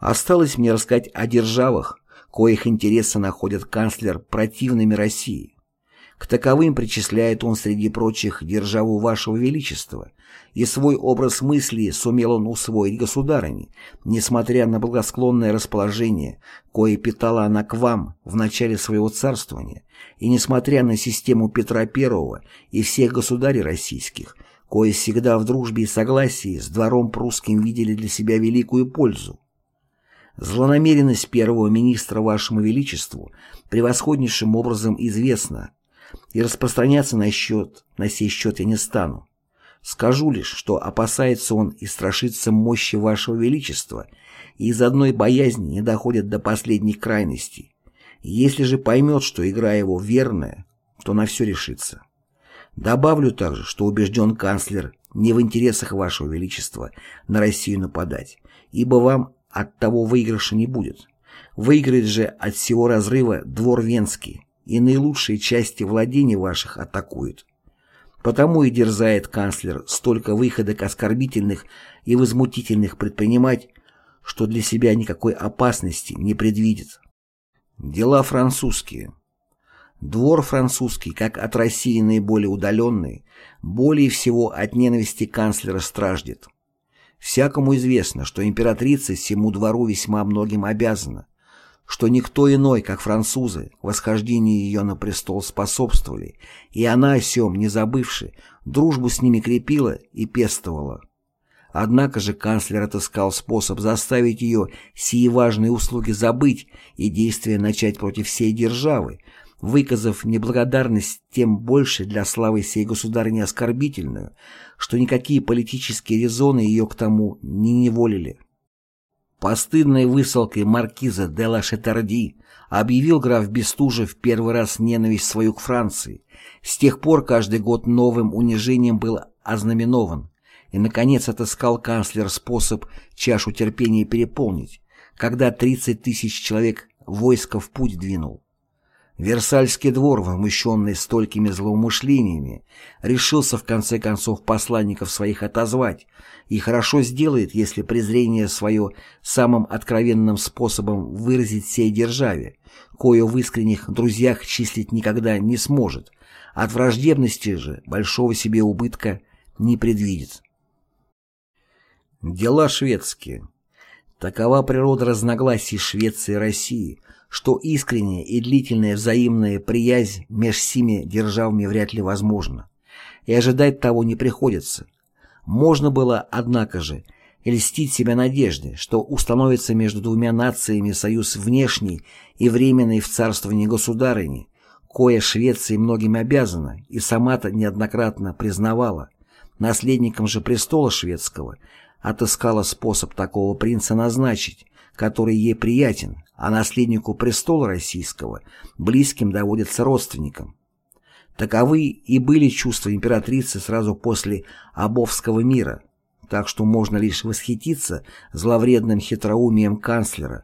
Осталось мне рассказать о державах, коих интересы находят канцлер противными России. К таковым причисляет он среди прочих державу Вашего Величества, и свой образ мысли сумел он усвоить государыне, несмотря на благосклонное расположение, кое питала она к вам в начале своего царствования, и несмотря на систему Петра I и всех государей российских, кое всегда в дружбе и согласии с двором прусским видели для себя великую пользу. Злонамеренность первого министра вашему величеству превосходнейшим образом известна, и распространяться на, счет, на сей счет я не стану. Скажу лишь, что опасается он и страшится мощи вашего величества, и из одной боязни не доходит до последних крайностей. Если же поймет, что игра его верная, то на все решится. Добавлю также, что убежден канцлер не в интересах вашего величества на Россию нападать, ибо вам от того выигрыша не будет. Выиграет же от всего разрыва двор Венский, и наилучшие части владений ваших атакуют. Потому и дерзает канцлер столько выходок оскорбительных и возмутительных предпринимать, что для себя никакой опасности не предвидит. Дела французские. Двор французский, как от России наиболее удаленный, более всего от ненависти канцлера страждет. Всякому известно, что императрица всему двору весьма многим обязана, что никто иной, как французы, восхождению ее на престол способствовали, и она о сем, не забывши, дружбу с ними крепила и пестовала. Однако же канцлер отыскал способ заставить ее сии важные услуги забыть и действия начать против всей державы, выказав неблагодарность тем больше для славы сей государыни оскорбительную, что никакие политические резоны ее к тому не неволили. Постыдной высылкой маркиза де ла Шетарди объявил граф Бестужев первый раз ненависть свою к Франции. С тех пор каждый год новым унижением был ознаменован, и, наконец, отыскал канцлер способ чашу терпения переполнить, когда 30 тысяч человек войска в путь двинул. Версальский двор, возмущенный столькими злоумышлениями, решился в конце концов посланников своих отозвать, и хорошо сделает, если презрение свое самым откровенным способом выразить всей державе, кое в искренних друзьях числить никогда не сможет, от враждебности же большого себе убытка не предвидит. Дела шведские. Такова природа разногласий Швеции и России, что искренняя и длительная взаимная приязнь меж сими державами вряд ли возможна, и ожидать того не приходится. Можно было, однако же, льстить себя надежде, что установится между двумя нациями союз внешний и временный в царствовании государыни, кое Швеция многим обязана и сама-то неоднократно признавала, наследником же престола шведского отыскала способ такого принца назначить, который ей приятен, а наследнику престола российского близким доводится родственникам. Таковы и были чувства императрицы сразу после Обовского мира, так что можно лишь восхититься зловредным хитроумием канцлера,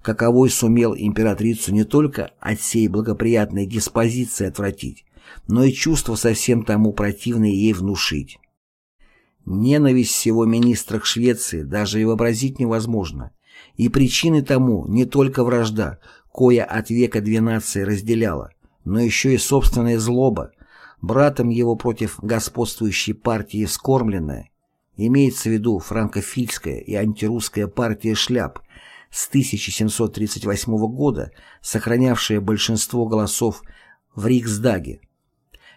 каковой сумел императрицу не только от сей благоприятной диспозиции отвратить, но и чувство совсем тому противное ей внушить. Ненависть всего министра к Швеции даже и вообразить невозможно, и причины тому не только вражда, коя от века двенадцати разделяла, но еще и собственная злоба, братом его против господствующей партии скормленная, имеется в виду франкофильская и антирусская партия шляп с 1738 года, сохранявшая большинство голосов в Риксдаге,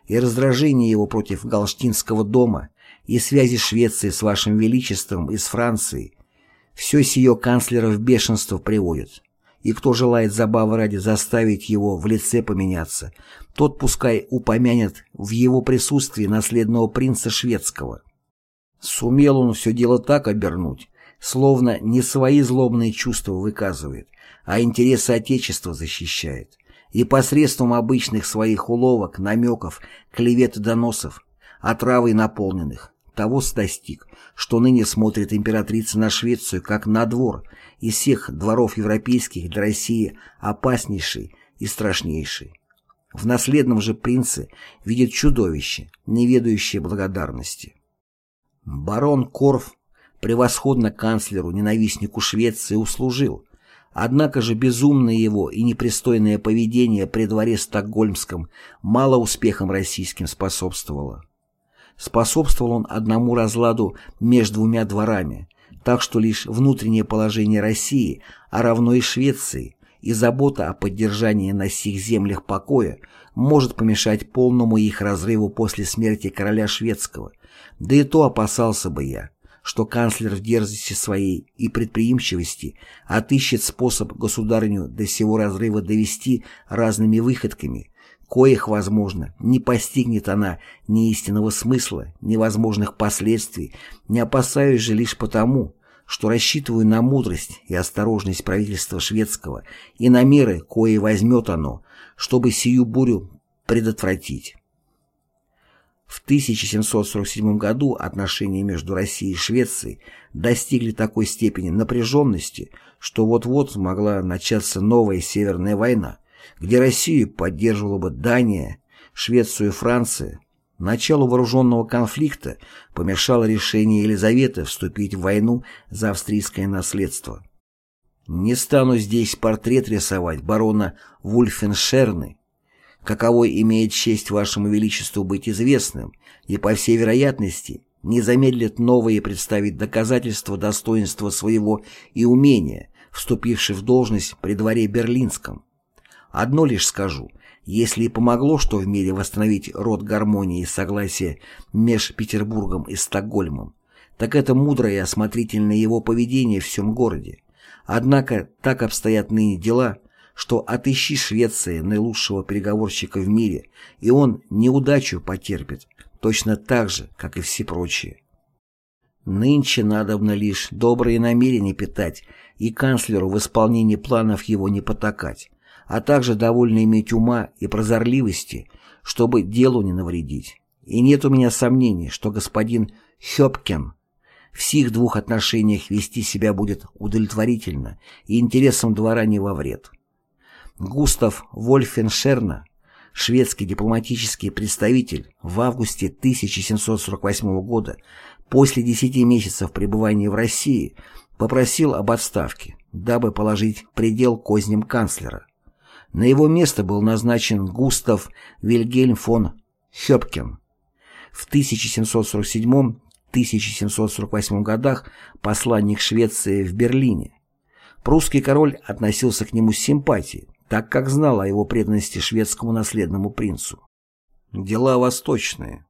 и раздражение его против Галштинского дома и связи Швеции с вашим величеством и с Францией, все сие канцлера в бешенство приводит. И кто желает забавы ради заставить его в лице поменяться, тот пускай упомянет в его присутствии наследного принца шведского. Сумел он все дело так обернуть, словно не свои злобные чувства выказывает, а интересы Отечества защищает, и посредством обычных своих уловок, намеков, клевет и доносов, отравой наполненных, того достиг, что ныне смотрит императрица на Швецию как на двор из всех дворов европейских для России опаснейший и страшнейший. В наследном же принце видит чудовище, не ведающее благодарности. Барон Корф превосходно канцлеру, ненавистнику Швеции, услужил, однако же безумное его и непристойное поведение при дворе Стокгольмском мало успехом российским способствовало. Способствовал он одному разладу между двумя дворами, так что лишь внутреннее положение России, а равно и Швеции, и забота о поддержании на сих землях покоя может помешать полному их разрыву после смерти короля шведского. Да и то опасался бы я, что канцлер в дерзости своей и предприимчивости отыщет способ государню до сего разрыва довести разными выходками, коих, возможно, не постигнет она ни истинного смысла, ни возможных последствий, не опасаюсь же лишь потому, что рассчитываю на мудрость и осторожность правительства шведского и на меры, кои возьмет оно, чтобы сию бурю предотвратить. В 1747 году отношения между Россией и Швецией достигли такой степени напряженности, что вот-вот могла начаться новая Северная война, где Россию поддерживала бы Дания, Швецию и Франция. Началу вооруженного конфликта помешало решение Елизаветы вступить в войну за австрийское наследство. Не стану здесь портрет рисовать барона Вульфеншерны, каковой имеет честь вашему величеству быть известным, и, по всей вероятности, не замедлит новые представить доказательства достоинства своего и умения, вступивший в должность при дворе Берлинском. Одно лишь скажу, если помогло что в мире восстановить род гармонии и согласия между Петербургом и Стокгольмом, так это мудрое и осмотрительное его поведение в всем городе. Однако так обстоят ныне дела, что отыщи Швеции наилучшего переговорщика в мире, и он неудачу потерпит, точно так же, как и все прочие. Нынче надобно лишь добрые намерения питать и канцлеру в исполнении планов его не потакать, а также довольно иметь ума и прозорливости, чтобы делу не навредить. И нет у меня сомнений, что господин Хёпкен в сих двух отношениях вести себя будет удовлетворительно и интересам двора не во вред. Густав Вольфеншерна, шведский дипломатический представитель, в августе 1748 года, после десяти месяцев пребывания в России, попросил об отставке, дабы положить предел козням канцлера. На его место был назначен Густав Вильгельм фон Хёпкен. В 1747-1748 годах посланник Швеции в Берлине. Прусский король относился к нему с симпатией, так как знал о его преданности шведскому наследному принцу. Дела восточные.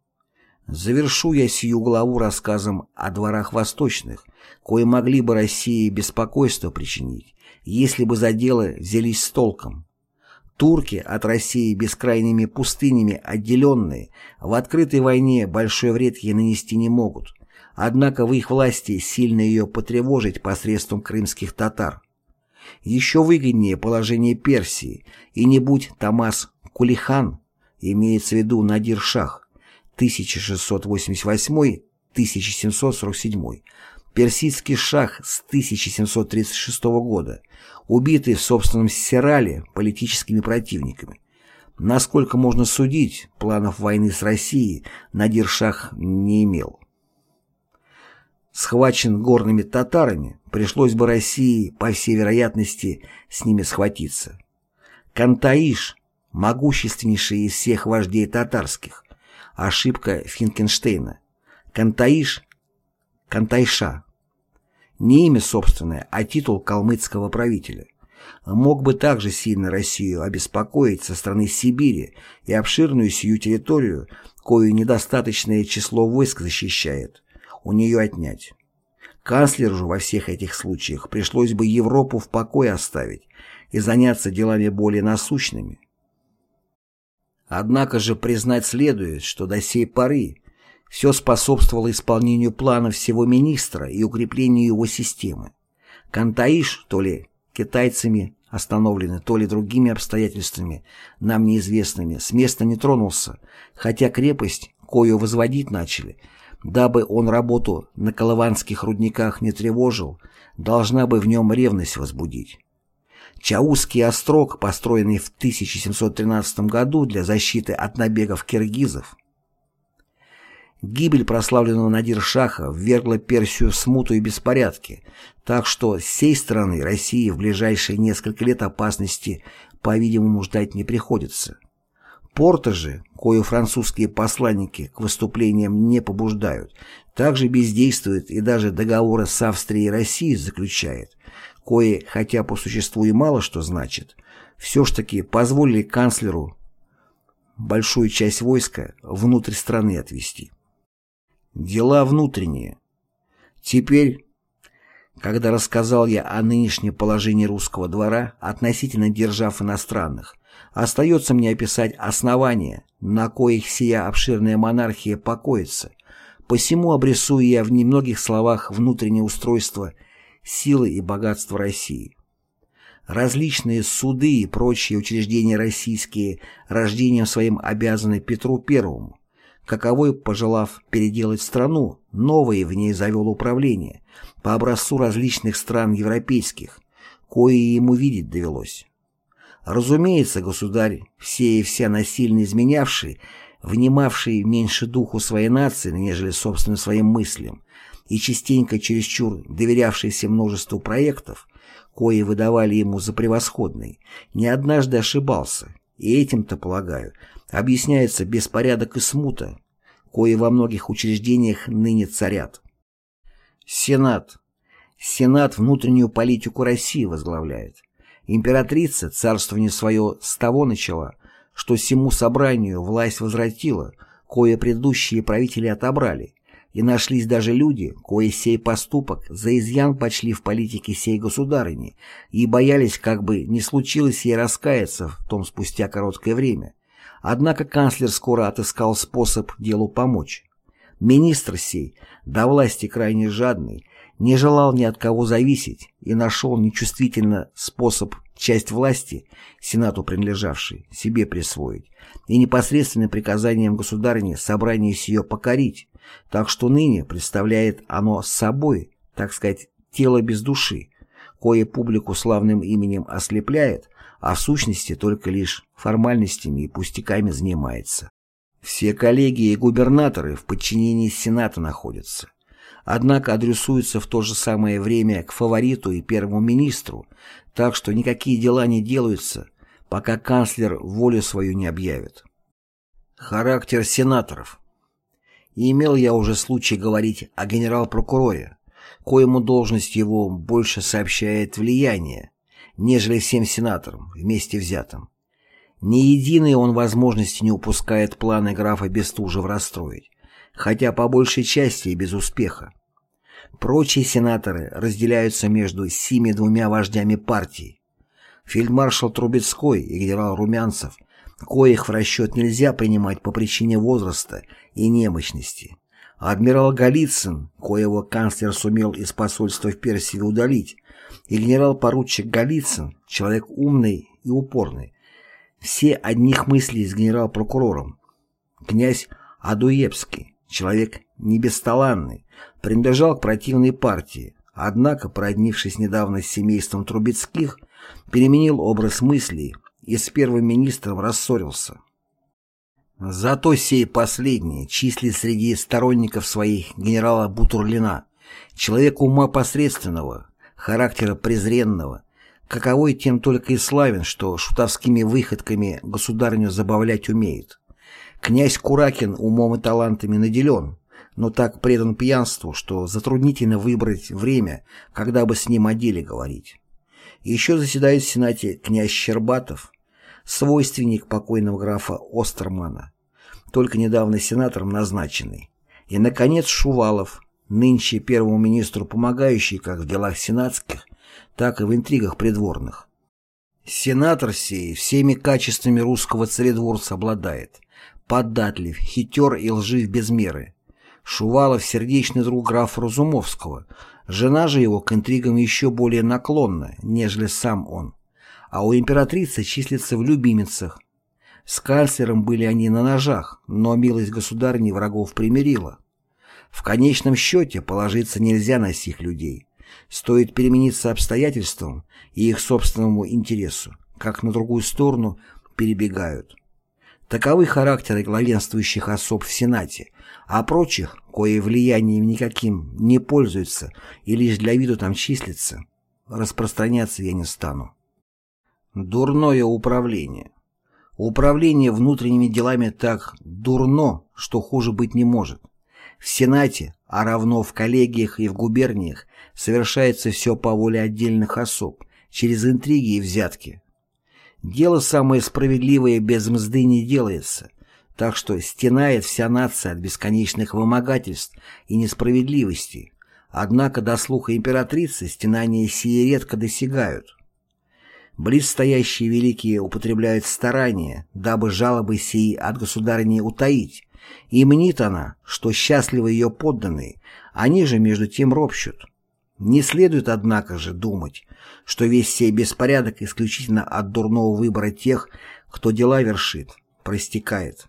Завершу я сию главу рассказом о дворах восточных, кои могли бы России беспокойство причинить, если бы за дело взялись с толком. Турки от России бескрайними пустынями отделенные, в открытой войне большой вред ей нанести не могут, однако в их власти сильно ее потревожить посредством крымских татар. Еще выгоднее положение Персии, и не будь Тамас Кулихан, имеется в виду Надир Шах, 1688-1747, персидский шах с 1736 года, убитый в собственном Сирале политическими противниками. Насколько можно судить, планов войны с Россией Надир Шах не имел. Схвачен горными татарами, пришлось бы России, по всей вероятности, с ними схватиться. Кантаиш, могущественнейший из всех вождей татарских, ошибка Финкенштейна. Кантаиш – Кантайша. Не имя собственное, а титул калмыцкого правителя. Мог бы также сильно Россию обеспокоить со стороны Сибири и обширную сию территорию, кою недостаточное число войск защищает, у нее отнять. Канцлеру же во всех этих случаях пришлось бы Европу в покое оставить и заняться делами более насущными. Однако же признать следует, что до сей поры все способствовало исполнению плана всего министра и укреплению его системы. Кантаиш, то ли китайцами остановленный, то ли другими обстоятельствами, нам неизвестными, с места не тронулся, хотя крепость, кою возводить начали, дабы он работу на колыванских рудниках не тревожил, должна бы в нем ревность возбудить. Чаузский острог, построенный в 1713 году для защиты от набегов киргизов, Гибель прославленного Надир-Шаха ввергла Персию в смуту и беспорядки, так что с сей стороны России в ближайшие несколько лет опасности, по-видимому, ждать не приходится. Порта же, кою французские посланники к выступлениям не побуждают, также бездействует и даже договоры с Австрией и Россией заключает, кое, хотя по существу и мало что значит, все ж таки позволили канцлеру большую часть войска внутрь страны отвести. Дела внутренние. Теперь, когда рассказал я о нынешнем положении русского двора относительно держав иностранных, остается мне описать основания, на коих сия обширная монархия покоится. Посему обрисую я в немногих словах внутреннее устройство, силы и богатства России. Различные суды и прочие учреждения российские рождением своим обязаны Петру Первому, каковой, пожелав переделать страну, новое в ней завел управление по образцу различных стран европейских, кое ему видеть довелось. Разумеется, государь, все и вся насильно изменявший, внимавший меньше духу своей нации, нежели собственным своим мыслям, и частенько чересчур доверявшийся множеству проектов, кои выдавали ему за превосходный, не однажды ошибался, и этим-то, полагаю, объясняется беспорядок и смута, кои во многих учреждениях ныне царят. Сенат. Сенат внутреннюю политику России возглавляет. Императрица царствование свое с того начала, что всему собранию власть возвратила, кое предыдущие правители отобрали, и нашлись даже люди, кои сей поступок за изъян почли в политике сей государыни и боялись, как бы не случилось ей раскаяться в том спустя короткое время. Однако канцлер скоро отыскал способ делу помочь. Министр сей, до власти крайне жадный, не желал ни от кого зависеть и нашел нечувствительно способ часть власти, Сенату принадлежавшей, себе присвоить, и непосредственным приказанием государыни собрание ее покорить, так что ныне представляет оно собой, так сказать, тело без души, кое публику славным именем ослепляет, а в сущности только лишь формальностями и пустяками занимается. Все коллеги и губернаторы в подчинении Сената находятся однако адресуется в то же самое время к фавориту и первому министру, так что никакие дела не делаются, пока канцлер волю свою не объявит. Характер сенаторов. И имел я уже случай говорить о генерал-прокуроре, коему должность его больше сообщает влияние, нежели всем сенаторам, вместе взятым. Ни единой он возможности не упускает планы графа Бестужев расстроить, хотя по большей части и без успеха. Прочие сенаторы разделяются между сими двумя вождями партии. Фельдмаршал Трубецкой и генерал Румянцев, коих в расчет нельзя принимать по причине возраста и немощности. Адмирал Голицын, коего канцлер сумел из посольства в Персии удалить, и генерал-поручик Голицын, человек умный и упорный. Все одних мыслей с генерал-прокурором. Князь Адуевский, человек не бесталанный, принадлежал к противной партии, однако, породнившись недавно с семейством Трубецких, переменил образ мыслей и с первым министром рассорился. Зато сей последний числит среди сторонников своих генерала Бутурлина, человека ума посредственного, характера презренного, каковой тем только и славен, что шутовскими выходками государню забавлять умеет. Князь Куракин умом и талантами наделен, но так предан пьянству, что затруднительно выбрать время, когда бы с ним о деле говорить. Еще заседает в Сенате князь Щербатов, свойственник покойного графа Остермана, только недавно сенатором назначенный. И, наконец, Шувалов, нынче первому министру помогающий как в делах сенатских, так и в интригах придворных. Сенатор сей всеми качествами русского царедворца обладает, податлив, хитер и лжив без меры, Шувалов – сердечный друг графа Разумовского, жена же его к интригам еще более наклонна, нежели сам он, а у императрицы числится в любимицах. С канцлером были они на ножах, но милость государни врагов примирила. В конечном счете положиться нельзя на сих людей. Стоит перемениться обстоятельствам и их собственному интересу, как на другую сторону перебегают. Таковы характеры главенствующих особ в Сенате, а прочих, кое влиянием никаким не пользуются и лишь для виду там числятся, распространяться я не стану. Дурное управление. Управление внутренними делами так дурно, что хуже быть не может. В Сенате, а равно в коллегиях и в губерниях, совершается все по воле отдельных особ, через интриги и взятки. Дело самое справедливое без мзды не делается, так что стенает вся нация от бесконечных вымогательств и несправедливости. Однако до слуха императрицы стенания сии редко досягают. Близстоящие великие употребляют старания, дабы жалобы сии от государыни утаить, и мнит она, что счастливы ее подданные, они же между тем ропщут. Не следует, однако же, думать, что весь сей беспорядок исключительно от дурного выбора тех, кто дела вершит, простекает.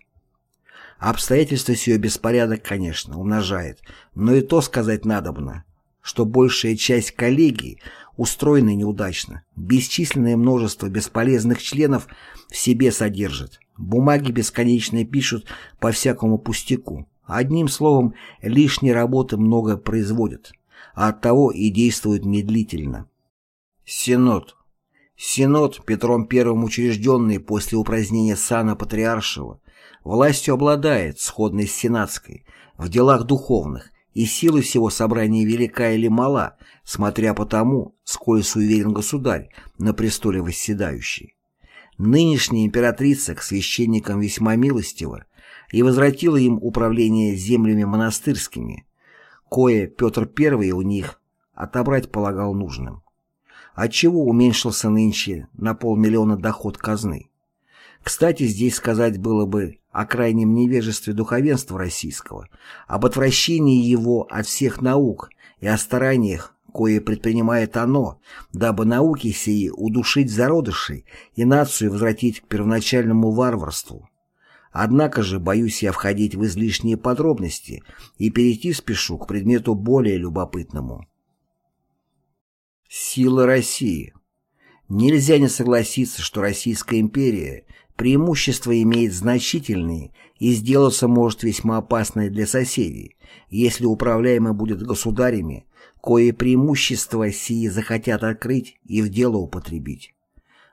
Обстоятельства сие беспорядок, конечно, умножает, но и то сказать надобно, что большая часть коллегии устроена неудачно, бесчисленное множество бесполезных членов в себе содержит, бумаги бесконечно пишут по всякому пустяку, одним словом, лишней работы много производят, а оттого и действуют медлительно. Синод. Синод, Петром I учрежденный после упразднения сана патриаршего, властью обладает, сходной с сенатской, в делах духовных, и силы всего собрания велика или мала, смотря по тому, сколь суеверен государь, на престоле восседающий. Нынешняя императрица к священникам весьма милостива и возвратила им управление землями монастырскими, кое Петр I у них отобрать полагал нужным отчего уменьшился нынче на полмиллиона доход казны. Кстати, здесь сказать было бы о крайнем невежестве духовенства российского, об отвращении его от всех наук и о стараниях, кое предпринимает оно, дабы науки сии удушить зародышей и нацию возвратить к первоначальному варварству. Однако же боюсь я входить в излишние подробности и перейти спешу к предмету более любопытному. Сила России. Нельзя не согласиться, что Российская империя преимущества имеет значительные и сделаться может весьма опасной для соседей, если управляемая будет государями, кое преимущества сии захотят открыть и в дело употребить.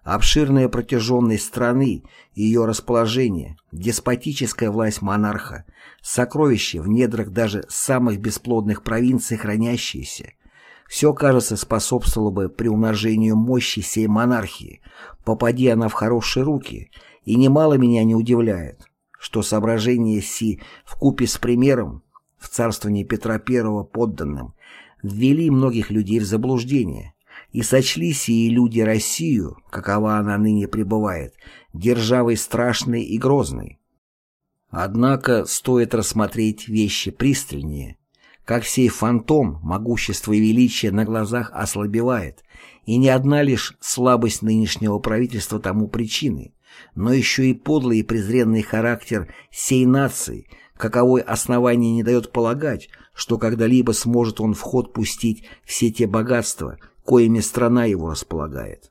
Обширная протяженность страны ее расположение, деспотическая власть монарха, сокровища в недрах даже самых бесплодных провинций хранящиеся – все, кажется, способствовало бы приумножению мощи сей монархии, попади она в хорошие руки, и немало меня не удивляет, что соображение си в купе с примером в царствовании Петра I подданным ввели многих людей в заблуждение, и сочли сии люди Россию, какова она ныне пребывает, державой страшной и грозной. Однако стоит рассмотреть вещи пристальнее, как сей фантом могущества и величия на глазах ослабевает, и не одна лишь слабость нынешнего правительства тому причины, но еще и подлый и презренный характер сей нации, каковой основание не дает полагать, что когда-либо сможет он в ход пустить все те богатства, коими страна его располагает.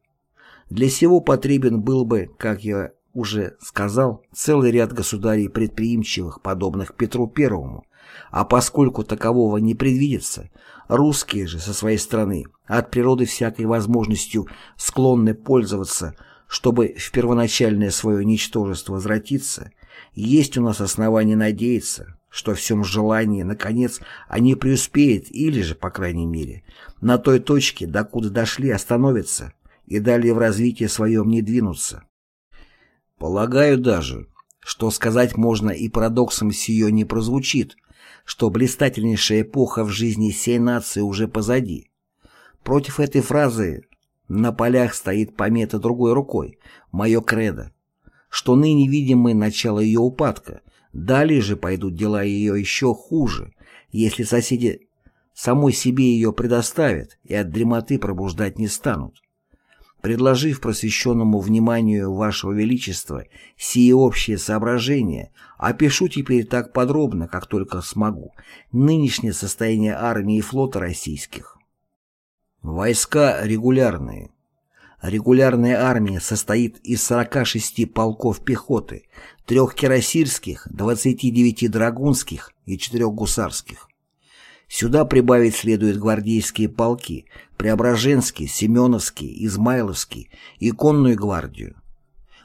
Для сего потребен был бы, как я уже сказал, целый ряд государей предприимчивых, подобных Петру Первому, а поскольку такового не предвидится, русские же со своей стороны от природы всякой возможностью склонны пользоваться, чтобы в первоначальное свое ничтожество возвратиться, есть у нас основания надеяться, что в всем желании, наконец, они преуспеют или же, по крайней мере, на той точке, докуда дошли, остановятся и далее в развитии своем не двинутся. Полагаю даже, что сказать можно и парадоксом сие не прозвучит, что блистательнейшая эпоха в жизни всей нации уже позади. Против этой фразы на полях стоит помета другой рукой, мое кредо, что ныне видимое начало ее упадка, далее же пойдут дела ее еще хуже, если соседи самой себе ее предоставят и от дремоты пробуждать не станут. Предложив просвещенному вниманию Вашего Величества сие общие соображения, опишу теперь так подробно, как только смогу, нынешнее состояние армии и флота российских. Войска регулярные. Регулярная армия состоит из 46 полков пехоты, трех кирасирских, 29 драгунских и четырех гусарских. Сюда прибавить следует гвардейские полки, Преображенский, Семеновский, Измайловский и конную гвардию.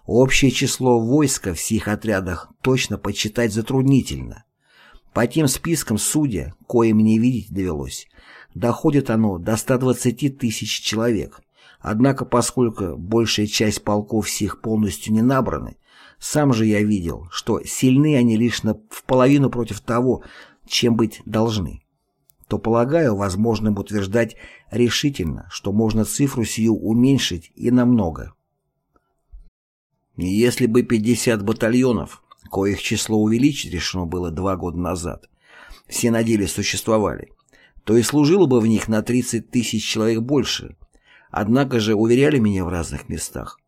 Общее число войска в сих отрядах точно подсчитать затруднительно. По тем спискам судя, коим не видеть довелось, доходит оно до 120 тысяч человек. Однако, поскольку большая часть полков сих полностью не набраны, сам же я видел, что сильны они лишь на, в половину против того, чем быть должны то, полагаю, возможным утверждать решительно, что можно цифру сию уменьшить и намного. Если бы 50 батальонов, коих число увеличить решено было два года назад, все на деле существовали, то и служило бы в них на 30 тысяч человек больше. Однако же уверяли меня в разных местах,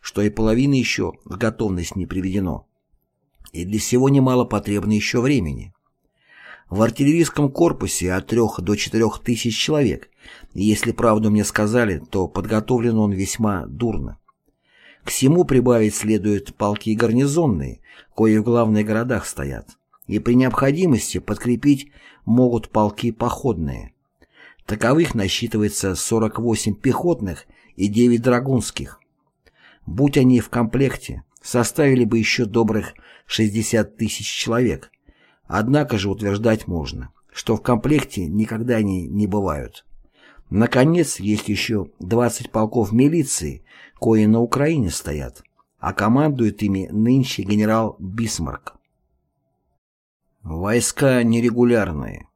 что и половины еще в готовность не приведено. и для всего немало потребно еще времени. В артиллерийском корпусе от 3 до 4 тысяч человек, и если правду мне сказали, то подготовлен он весьма дурно. К всему прибавить следует полки гарнизонные, кои в главных городах стоят, и при необходимости подкрепить могут полки походные. Таковых насчитывается 48 пехотных и 9 драгунских. Будь они в комплекте, составили бы еще добрых 60 тысяч человек. Однако же утверждать можно, что в комплекте никогда они не бывают. Наконец, есть еще 20 полков милиции, кои на Украине стоят, а командует ими нынче генерал Бисмарк. Войска нерегулярные.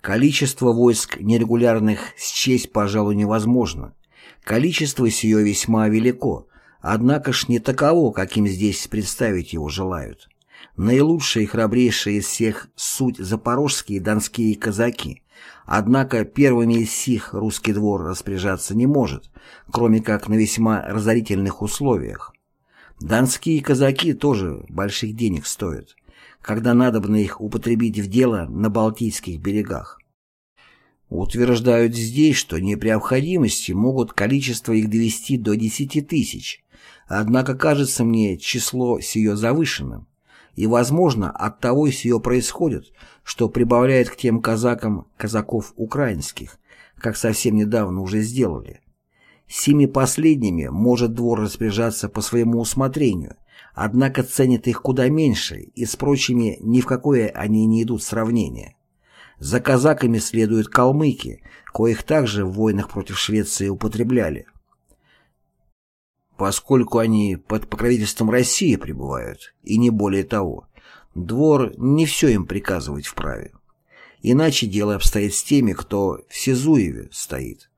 Количество войск нерегулярных счесть, пожалуй, невозможно. Количество сие весьма велико, однако ж не таково, каким здесь представить его желают. Наилучшие и храбрейшие из всех суть запорожские и донские казаки. Однако первыми из сих русский двор распоряжаться не может, кроме как на весьма разорительных условиях. Донские казаки тоже больших денег стоят, когда надобно их употребить в дело на Балтийских берегах. Утверждают здесь, что не при могут количество их довести до 10 тысяч, однако кажется мне число сие завышенным. И, возможно, от того сие происходит, что прибавляет к тем казакам казаков украинских, как совсем недавно уже сделали. Сими последними может двор распоряжаться по своему усмотрению, однако ценит их куда меньше, и с прочими ни в какое они не идут сравнение. За казаками следуют калмыки, коих также в войнах против Швеции употребляли поскольку они под покровительством России пребывают, и не более того. Двор не все им приказывать вправе. Иначе дело обстоит с теми, кто в Сизуеве стоит.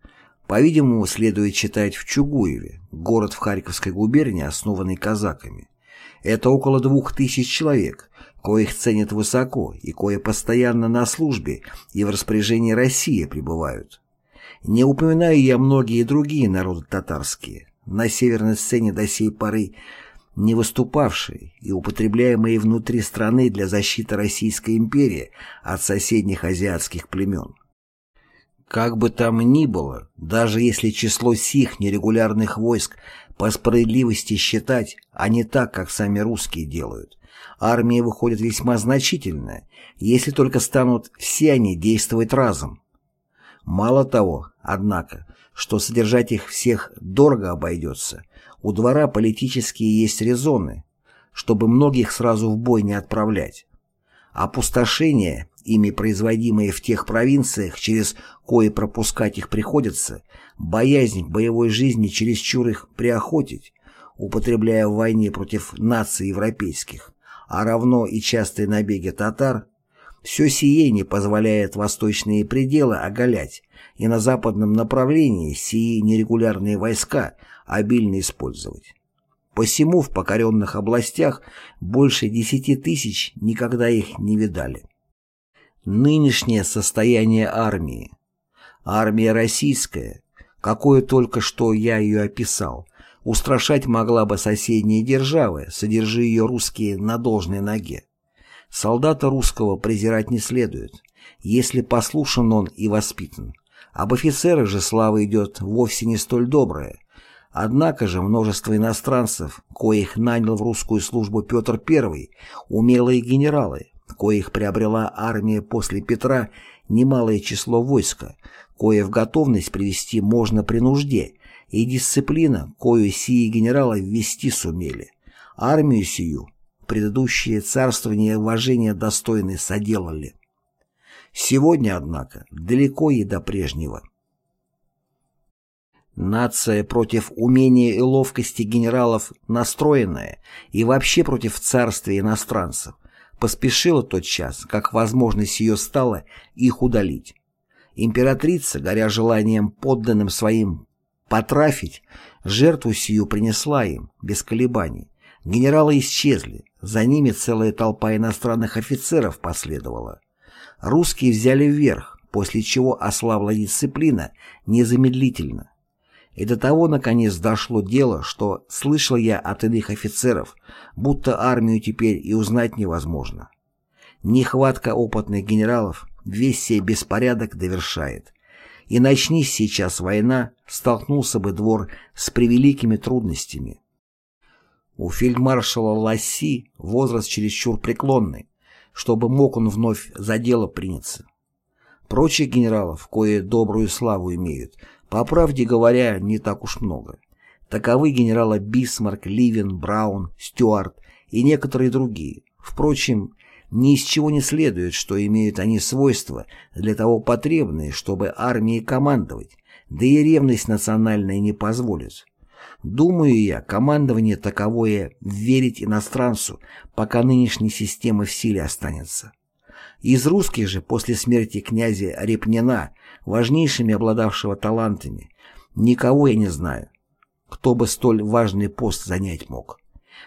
По-видимому, следует читать в Чугуеве, город в Харьковской губернии, основанный казаками. Это около двух тысяч человек, коих ценят высоко и кое постоянно на службе и в распоряжении России пребывают. Не упоминаю я многие другие народы татарские, на северной сцене до сей поры не выступавшие и употребляемые внутри страны для защиты Российской империи от соседних азиатских племен. Как бы там ни было, даже если число сих нерегулярных войск по справедливости считать, а не так, как сами русские делают, армия выходит весьма значительная, если только станут все они действовать разом. Мало того, однако, что содержать их всех дорого обойдется. У двора политические есть резоны, чтобы многих сразу в бой не отправлять. Опустошение, ими производимое в тех провинциях, через кое пропускать их приходится, боязнь боевой жизни чересчур их приохотить, употребляя в войне против наций европейских, а равно и частые набеги татар, все сие не позволяет восточные пределы оголять, и на западном направлении сии нерегулярные войска обильно использовать. Посему в покоренных областях больше десяти тысяч никогда их не видали. Нынешнее состояние армии. Армия российская, какое только что я ее описал, устрашать могла бы соседние державы, содержи ее русские на должной ноге. Солдата русского презирать не следует, если послушан он и воспитан. Об офицерах же слава идет вовсе не столь добрая. Однако же множество иностранцев, коих нанял в русскую службу Петр I, умелые генералы, коих приобрела армия после Петра немалое число войска, кое в готовность привести можно при нужде, и дисциплина, кою сии генералы ввести сумели. Армию сию предыдущие царствования и уважения достойны соделали. Сегодня, однако, далеко и до прежнего. Нация против умения и ловкости генералов настроенная и вообще против царствия иностранцев поспешила тот час, как возможность ее стала, их удалить. Императрица, горя желанием подданным своим потрафить, жертву сию принесла им, без колебаний. Генералы исчезли, за ними целая толпа иностранных офицеров последовала. Русские взяли вверх, после чего ослабла дисциплина незамедлительно. И до того, наконец, дошло дело, что слышал я от иных офицеров, будто армию теперь и узнать невозможно. Нехватка опытных генералов весь сей беспорядок довершает. И начнись сейчас война, столкнулся бы двор с превеликими трудностями. У фельдмаршала Ласси возраст чересчур преклонный, чтобы мог он вновь за дело приняться. Прочих генералов, кое добрую славу имеют, по правде говоря, не так уж много. Таковы генералы Бисмарк, Ливен, Браун, Стюарт и некоторые другие. Впрочем, ни из чего не следует, что имеют они свойства, для того потребные, чтобы армией командовать, да и ревность национальная не позволит. Думаю я, командование таковое верить иностранцу, пока нынешняя система в силе останется. Из русских же после смерти князя Репнина, важнейшими обладавшего талантами, никого я не знаю, кто бы столь важный пост занять мог.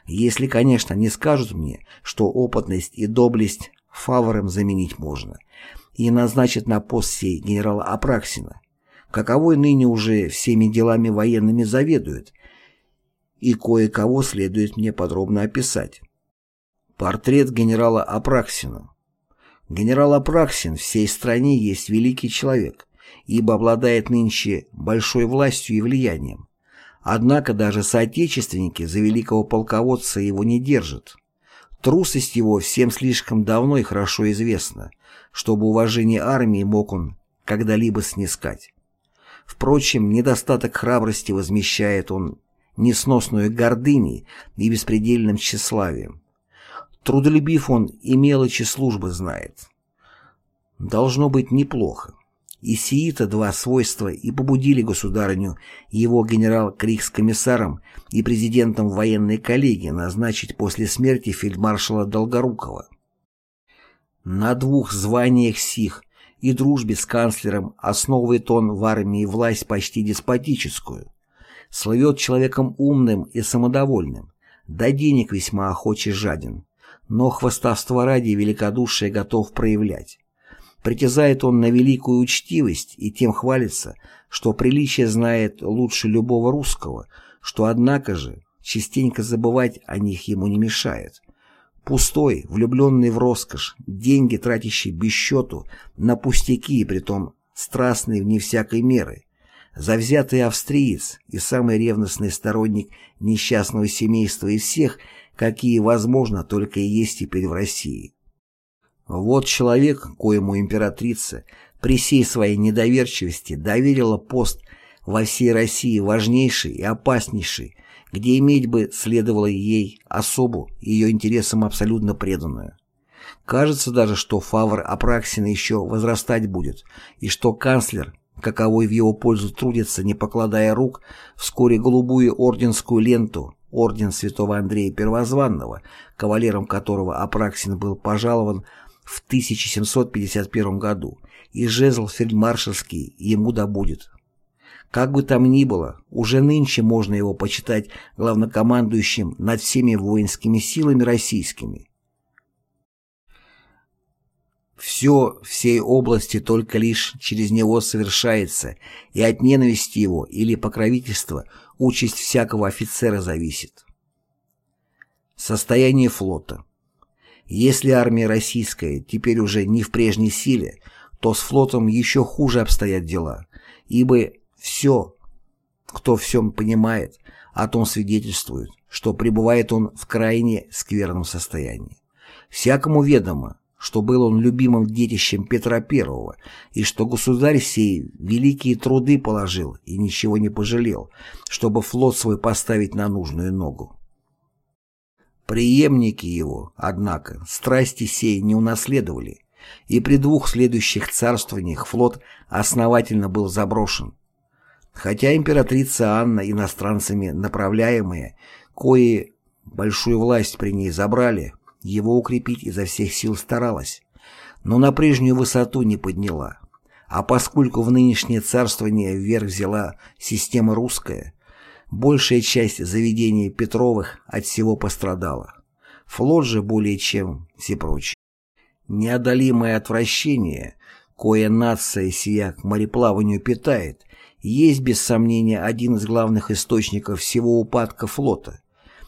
Если, конечно, не скажут мне, что опытность и доблесть фавором заменить можно, и назначат на пост сей генерала Апраксина, каковой ныне уже всеми делами военными заведует, и кое-кого следует мне подробно описать. Портрет генерала Апраксина. Генерал Апраксин всей стране есть великий человек, ибо обладает нынче большой властью и влиянием. Однако даже соотечественники за великого полководца его не держат. Трусость его всем слишком давно и хорошо известна, чтобы уважение армии мог он когда-либо снискать. Впрочем, недостаток храбрости возмещает он несносную гордыней и беспредельным тщеславием. Трудолюбив он и мелочи службы знает. Должно быть неплохо. И сии-то два свойства и побудили государыню его генерал-крикс-комиссаром и президентом военной коллегии назначить после смерти фельдмаршала Долгорукова. На двух званиях сих и дружбе с канцлером основывает он в армии власть почти деспотическую. Слывет человеком умным и самодовольным, да денег весьма охоч жаден, но хвастовство ради великодушие готов проявлять. Притязает он на великую учтивость и тем хвалится, что приличие знает лучше любого русского, что, однако же, частенько забывать о них ему не мешает. Пустой, влюбленный в роскошь, деньги тратящий без счету на пустяки и притом страстный вне всякой меры, завзятый австриец и самый ревностный сторонник несчастного семейства из всех, какие, возможно, только и есть теперь в России. Вот человек, коему императрица при всей своей недоверчивости доверила пост во всей России важнейший и опаснейший, где иметь бы следовало ей особу, ее интересам абсолютно преданную. Кажется даже, что фавор Апраксина еще возрастать будет, и что канцлер, каковой в его пользу трудится, не покладая рук, вскоре голубую орденскую ленту, орден святого Андрея Первозванного, кавалером которого Апраксин был пожалован в 1751 году, и жезл фельдмаршальский ему добудет. Как бы там ни было, уже нынче можно его почитать главнокомандующим над всеми воинскими силами российскими. Все всей области только лишь через него совершается, и от ненависти его или покровительства участь всякого офицера зависит. Состояние флота если армия российская теперь уже не в прежней силе, то с флотом еще хуже обстоят дела, ибо все, кто всем понимает, о том свидетельствует, что пребывает он в крайне скверном состоянии. Всякому ведомо, что был он любимым детищем Петра I, и что государь сей великие труды положил и ничего не пожалел, чтобы флот свой поставить на нужную ногу. Приемники его, однако, страсти сей не унаследовали, и при двух следующих царствованиях флот основательно был заброшен. Хотя императрица Анна иностранцами направляемые, кои большую власть при ней забрали, его укрепить изо всех сил старалась, но на прежнюю высоту не подняла. А поскольку в нынешнее царствование вверх взяла система русская, Большая часть заведений Петровых от всего пострадала. Флот же более чем все прочие. Неодолимое отвращение, кое нация сия к мореплаванию питает, есть без сомнения один из главных источников всего упадка флота.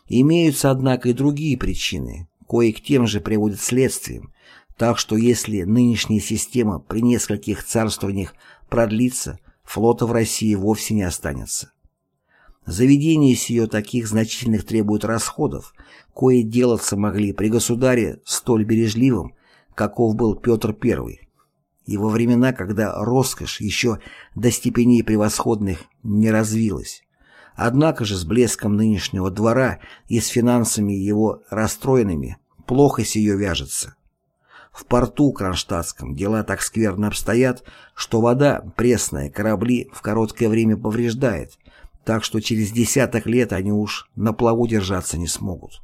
Имеются, однако, и другие причины, кои к тем же приводят следствием, так что если нынешняя система при нескольких царствованиях продлится, флота в России вовсе не останется. Заведение сие таких значительных требует расходов, кое делаться могли при государе столь бережливым, каков был Петр I, и во времена, когда роскошь еще до степеней превосходных не развилась. Однако же с блеском нынешнего двора и с финансами его расстроенными плохо сие вяжется. В порту Кронштадтском дела так скверно обстоят, что вода, пресная, корабли в короткое время повреждает, так что через десяток лет они уж на плаву держаться не смогут.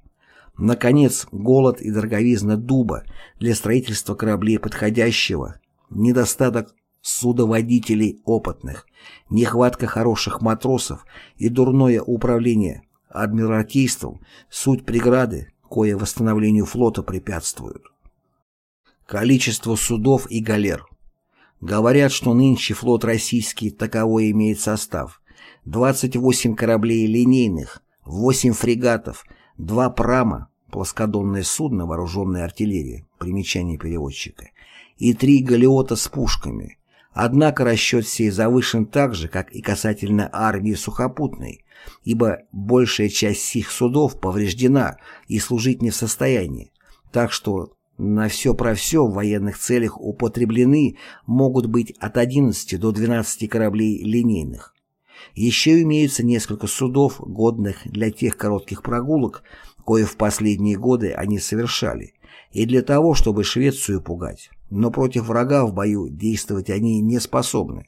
Наконец, голод и дороговизна дуба для строительства кораблей подходящего, недостаток судоводителей опытных, нехватка хороших матросов и дурное управление адмиралтейством – суть преграды, кое восстановлению флота препятствуют. Количество судов и галер. Говорят, что нынче флот российский таковой имеет состав. 28 кораблей линейных, 8 фрегатов, 2 прама, плоскодонное судно, вооруженное артиллерией, примечание переводчика, и 3 галеота с пушками. Однако расчет сей завышен так же, как и касательно армии сухопутной, ибо большая часть сих судов повреждена и служить не в состоянии, так что на все про все в военных целях употреблены могут быть от 11 до 12 кораблей линейных. Еще имеются несколько судов, годных для тех коротких прогулок, кое в последние годы они совершали, и для того, чтобы Швецию пугать. Но против врага в бою действовать они не способны.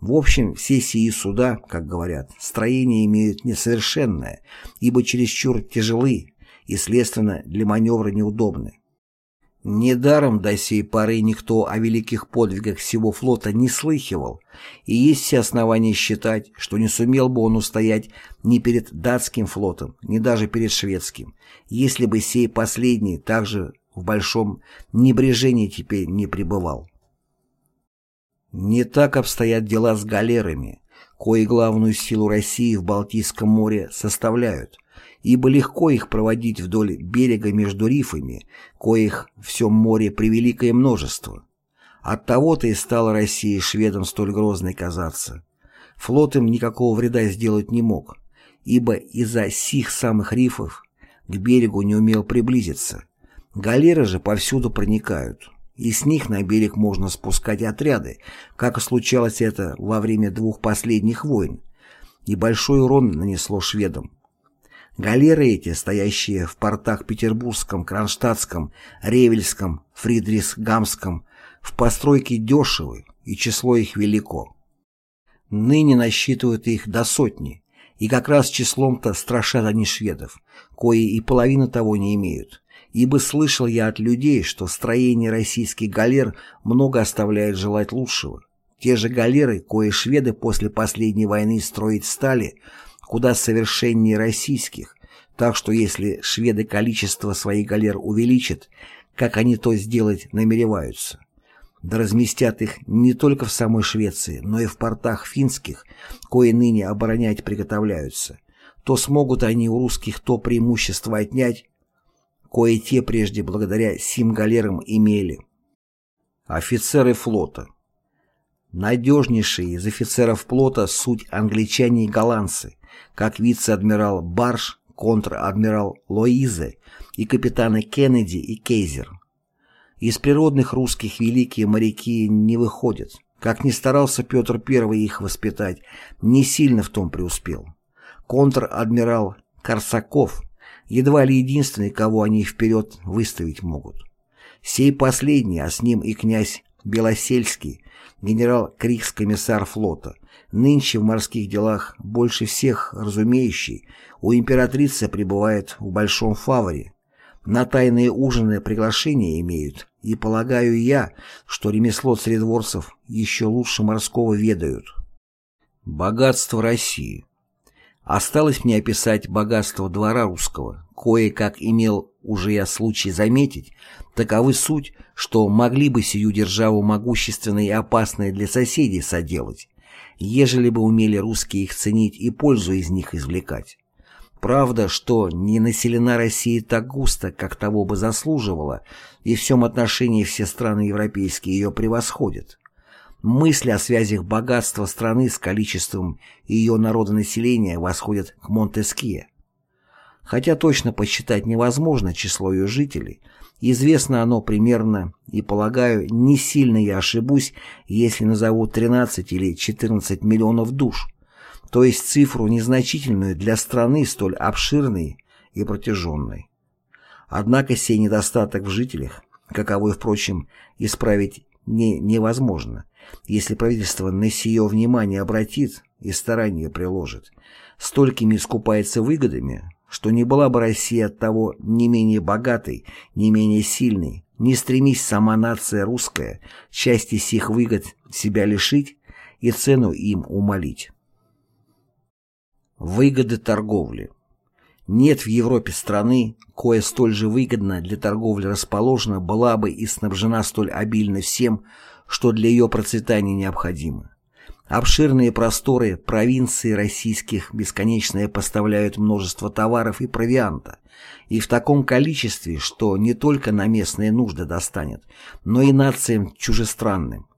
В общем, все сии суда, как говорят, строение имеют несовершенное, ибо чересчур тяжелы и, следственно, для маневра неудобны. Недаром до сей поры никто о великих подвигах всего флота не слыхивал, и есть все основания считать, что не сумел бы он устоять ни перед датским флотом, ни даже перед шведским, если бы сей последний также в большом небрежении теперь не пребывал. Не так обстоят дела с галерами, кои главную силу России в Балтийском море составляют – ибо легко их проводить вдоль берега между рифами, коих все море превеликое множество. Оттого-то и стала Россия шведам столь грозной казаться. Флот им никакого вреда сделать не мог, ибо из-за сих самых рифов к берегу не умел приблизиться. Галеры же повсюду проникают, и с них на берег можно спускать отряды, как случалось это во время двух последних войн, и большой урон нанесло шведам. Галеры эти, стоящие в портах Петербургском, Кронштадтском, Ревельском, Фридрихсгамском, в постройке дешевы, и число их велико. Ныне насчитывают их до сотни, и как раз числом-то страшат они шведов, кои и половины того не имеют. Ибо слышал я от людей, что строение российских галер много оставляет желать лучшего. Те же галеры, кои шведы после последней войны строить стали, куда совершеннее российских, так что если шведы количество своих галер увеличат, как они то сделать намереваются, да разместят их не только в самой Швеции, но и в портах финских, кои ныне оборонять приготовляются, то смогут они у русских то преимущество отнять, кое те прежде благодаря сим галерам имели. Офицеры флота. Надежнейшие из офицеров флота суть англичане и голландцы, как вице-адмирал Барш, контр-адмирал Лоизе и капитаны Кеннеди и Кейзер. Из природных русских великие моряки не выходят. Как ни старался Петр I их воспитать, не сильно в том преуспел. Контр-адмирал Корсаков едва ли единственный, кого они вперед выставить могут. Сей последний, а с ним и князь Белосельский, генерал-крикс-комиссар флота, нынче в морских делах больше всех разумеющий, у императрицы пребывает в большом фаворе. На тайные ужины приглашения имеют, и полагаю я, что ремесло царедворцев еще лучше морского ведают. Богатство России Осталось мне описать богатство двора русского, кое-как имел уже я случай заметить, таковы суть, что могли бы сию державу могущественной и опасной для соседей соделать, ежели бы умели русские их ценить и пользу из них извлекать. Правда, что не населена Россия так густо, как того бы заслуживала, и в всем отношении все страны европейские ее превосходят. Мысли о связях богатства страны с количеством ее народонаселения восходят к Монтескье. Хотя точно посчитать невозможно число ее жителей, известно оно примерно, и, полагаю, не сильно я ошибусь, если назову 13 или 14 миллионов душ, то есть цифру незначительную для страны столь обширной и протяженной. Однако сей недостаток в жителях, каковой, впрочем, исправить не невозможно, если правительство на сие внимание обратит и старание приложит, столькими искупается выгодами, что не была бы Россия от того не менее богатой, не менее сильной, не стремись сама нация русская части сих выгод себя лишить и цену им умолить. Выгоды торговли. Нет в Европе страны, кое столь же выгодно для торговли расположена была бы и снабжена столь обильно всем, что для ее процветания необходимо. Обширные просторы провинции российских бесконечные поставляют множество товаров и провианта, и в таком количестве, что не только на местные нужды достанет, но и нациям чужестранным.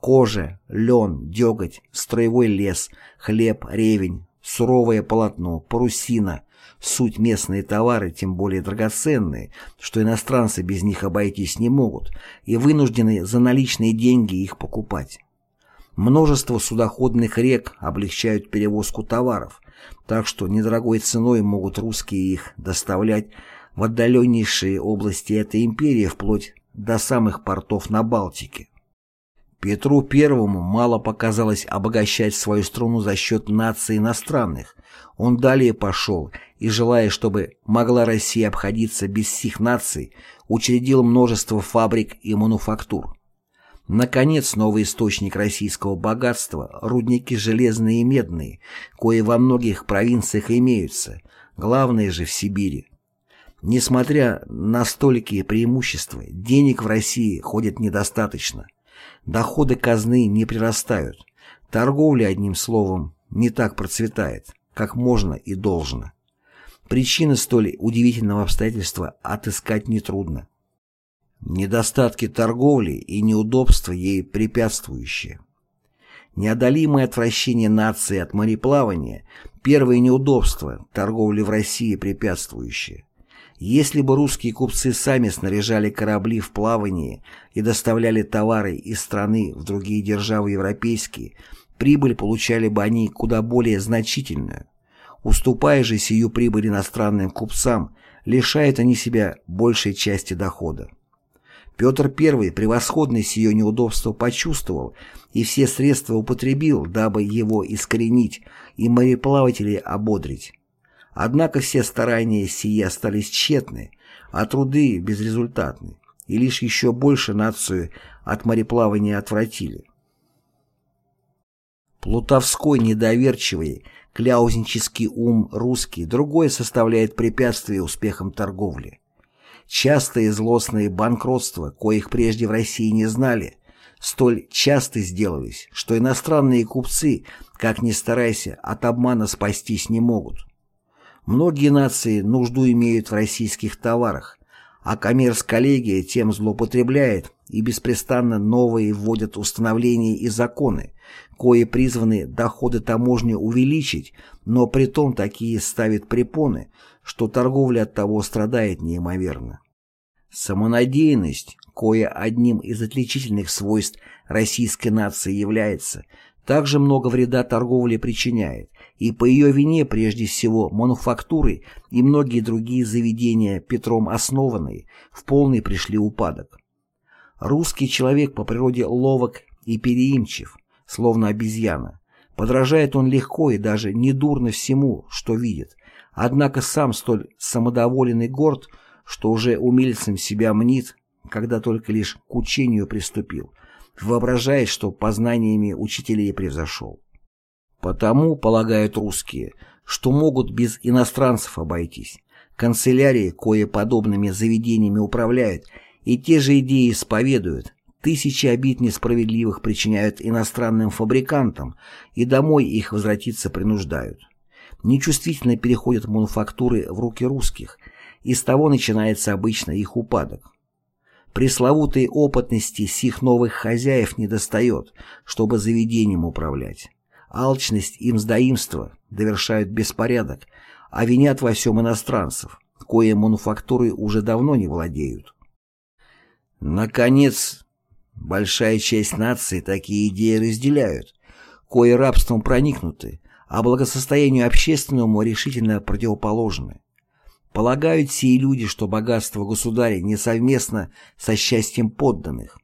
Кожа, лен, деготь, строевой лес, хлеб, ревень, суровое полотно, парусина, суть местные товары, тем более драгоценные, что иностранцы без них обойтись не могут, и вынуждены за наличные деньги их покупать. Множество судоходных рек облегчают перевозку товаров, так что недорогой ценой могут русские их доставлять в отдаленнейшие области этой империи вплоть до самых портов на Балтике. Петру Первому мало показалось обогащать свою страну за счет наций иностранных. Он далее пошел и, желая, чтобы могла Россия обходиться без сих наций, учредил множество фабрик и мануфактур. Наконец, новый источник российского богатства – рудники железные и медные, кои во многих провинциях имеются, главное же в Сибири. Несмотря на столькие преимущества, денег в России ходит недостаточно – Доходы казны не прирастают. Торговля, одним словом, не так процветает, как можно и должно. Причины столь удивительного обстоятельства отыскать нетрудно. Недостатки торговли и неудобства ей препятствующие. Неодолимое отвращение нации от мореплавания – первое неудобство торговли в России препятствующее. Если бы русские купцы сами снаряжали корабли в плавании и доставляли товары из страны в другие державы европейские, прибыль получали бы они куда более значительную. Уступая же сию прибыль иностранным купцам, лишают они себя большей части дохода. Петр I превосходно сие неудобство почувствовал и все средства употребил, дабы его искоренить и мореплавателей ободрить. Однако все старания сии остались тщетны, а труды безрезультатны, и лишь еще больше нацию от мореплавания отвратили. Плутовской недоверчивый, кляузнический ум русский другое составляет препятствие успехам торговли. Частые злостные банкротства, коих прежде в России не знали, столь часто сделались, что иностранные купцы, как ни старайся, от обмана спастись не могут. Многие нации нужду имеют в российских товарах, а коммерс-коллегия тем злоупотребляет и беспрестанно новые вводят установления и законы, кои призваны доходы таможни увеличить, но при том такие ставят препоны, что торговля от того страдает неимоверно. Самонадеянность, кое одним из отличительных свойств российской нации является, также много вреда торговле причиняет, и по ее вине прежде всего мануфактуры и многие другие заведения Петром основанные в полный пришли упадок. Русский человек по природе ловок и переимчив, словно обезьяна. Подражает он легко и даже недурно всему, что видит, однако сам столь самодоволен и горд, что уже умельцем себя мнит, когда только лишь к учению приступил, воображает, что познаниями учителей превзошел. Потому, полагают русские, что могут без иностранцев обойтись. Канцелярии, кое подобными заведениями управляют, и те же идеи исповедуют, Тысячи обид несправедливых причиняют иностранным фабрикантам, и домой их возвратиться принуждают. Нечувствительно переходят мануфактуры в руки русских, и с того начинается обычно их упадок. Пресловутой опытности сих новых хозяев недостает, чтобы заведением управлять. Алчность и мздоимство довершают беспорядок, а винят во всем иностранцев, кое мануфактуры уже давно не владеют. Наконец, большая часть нации такие идеи разделяют, кое рабством проникнуты, а благосостоянию общественному решительно противоположны. Полагают сии люди, что богатство государя несовместно со счастьем подданных.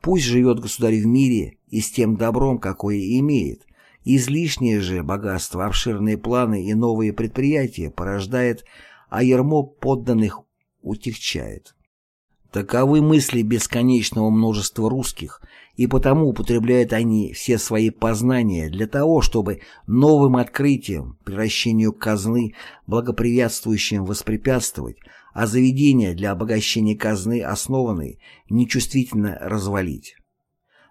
Пусть живет государь в мире и с тем добром, какое имеет. Излишнее же богатство, обширные планы и новые предприятия порождает, а ермо подданных утягчает. Таковы мысли бесконечного множества русских, и потому употребляют они все свои познания для того, чтобы новым открытием, превращению казны, благоприятствующим воспрепятствовать, а заведения для обогащения казны основанные, нечувствительно развалить.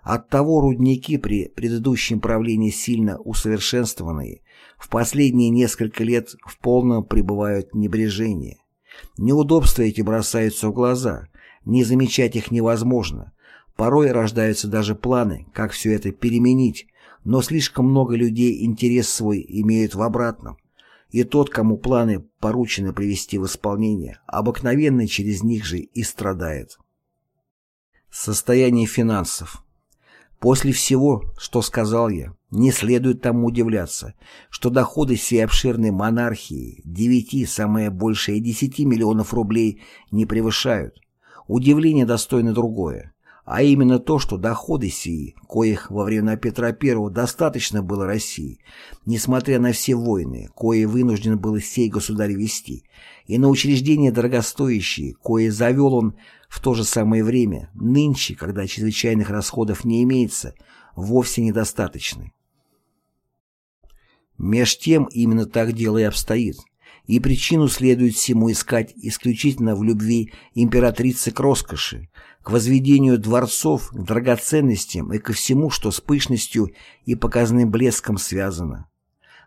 Оттого рудники при предыдущем правлении сильно усовершенствованные, в последние несколько лет в полном пребывают небрежение. Неудобства эти бросаются в глаза, не замечать их невозможно. Порой рождаются даже планы, как все это переменить, но слишком много людей интерес свой имеют в обратном. И тот, кому планы поручены привести в исполнение, обыкновенно через них же и страдает. Состояние финансов. После всего, что сказал я, не следует тому удивляться, что доходы всей обширной монархии 9, самое большее 10 миллионов рублей не превышают. Удивление достойно другое, а именно то, что доходы сии, коих во времена Петра I достаточно было России, несмотря на все войны, кое вынужден был сей государь вести, и на учреждения дорогостоящие, кое завел он в то же самое время, нынче, когда чрезвычайных расходов не имеется, вовсе недостаточны. Меж тем именно так дело и обстоит и причину следует всему искать исключительно в любви императрицы к роскоши, к возведению дворцов, к драгоценностям и ко всему, что с пышностью и показным блеском связано.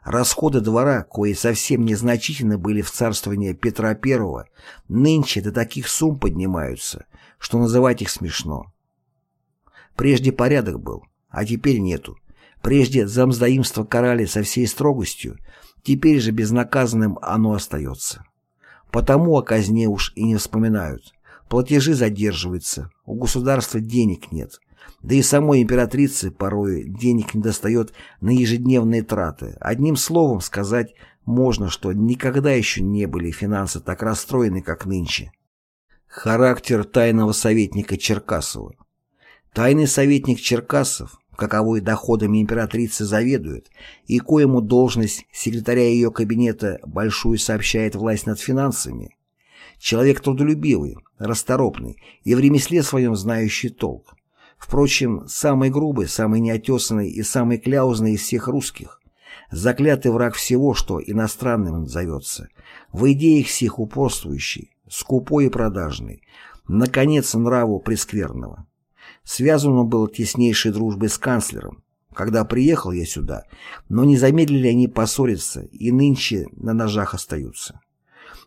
Расходы двора, кои совсем незначительны были в царствовании Петра I, нынче до таких сумм поднимаются, что называть их смешно. Прежде порядок был, а теперь нету. Прежде за мздоимство карали со всей строгостью, Теперь же безнаказанным оно остается. Потому о казне уж и не вспоминают. Платежи задерживаются, у государства денег нет. Да и самой императрице порой денег не достает на ежедневные траты. Одним словом сказать можно, что никогда еще не были финансы так расстроены, как нынче. Характер тайного советника Черкасова Тайный советник Черкасов каковой доходами императрицы заведует, и коему должность секретаря ее кабинета большую сообщает власть над финансами. Человек трудолюбивый, расторопный и в ремесле своем знающий толк. Впрочем, самый грубый, самый неотесанный и самый кляузный из всех русских. Заклятый враг всего, что иностранным зовется. В идеях всех упорствующий, скупой и продажный. Наконец, нраву прескверного. Связан он был теснейшей дружбой с канцлером, когда приехал я сюда, но не замедлили они поссориться и нынче на ножах остаются.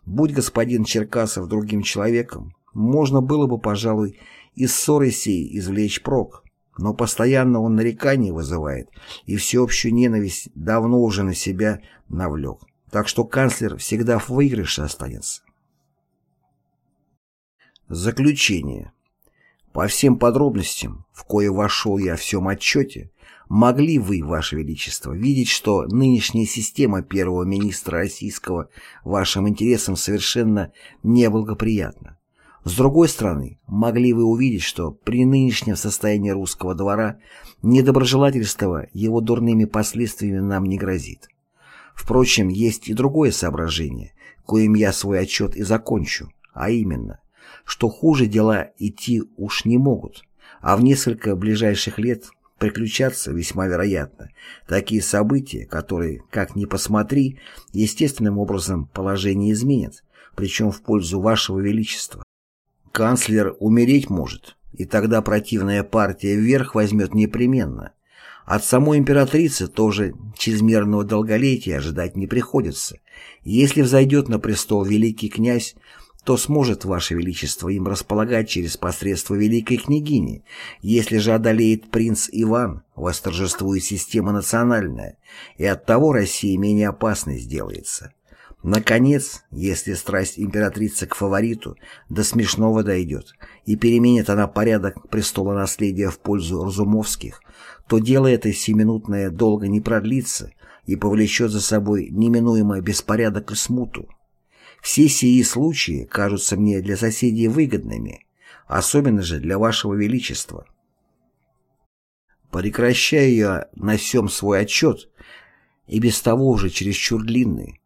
Будь господин Черкасов другим человеком, можно было бы, пожалуй, из ссоры сей извлечь прок, но постоянно он нарекания вызывает и всеобщую ненависть давно уже на себя навлек, так что канцлер всегда в выигрыше останется. Заключение. По всем подробностям, в кое вошел я в всем отчете, могли вы, Ваше Величество, видеть, что нынешняя система первого министра российского вашим интересам совершенно неблагоприятна. С другой стороны, могли вы увидеть, что при нынешнем состоянии русского двора недоброжелательство его дурными последствиями нам не грозит. Впрочем, есть и другое соображение, коим я свой отчет и закончу, а именно – что хуже дела идти уж не могут, а в несколько ближайших лет приключаться весьма вероятно такие события, которые, как ни посмотри, естественным образом положение изменят, причем в пользу вашего величества. Канцлер умереть может, и тогда противная партия вверх возьмет непременно. От самой императрицы тоже чрезмерного долголетия ожидать не приходится. Если взойдет на престол великий князь, то сможет Ваше Величество им располагать через посредство Великой Княгини. Если же одолеет принц Иван, восторжествует система национальная, и оттого Россия менее опасной сделается. Наконец, если страсть императрицы к фавориту до смешного дойдет, и переменит она порядок престола наследия в пользу Разумовских, то дело это семинутное долго не продлится и повлечет за собой неминуемый беспорядок и смуту. Все сии случаи кажутся мне для соседей выгодными, особенно же для вашего величества. Прекращая я на сём свой отчет, и без того уже чересчур длинный,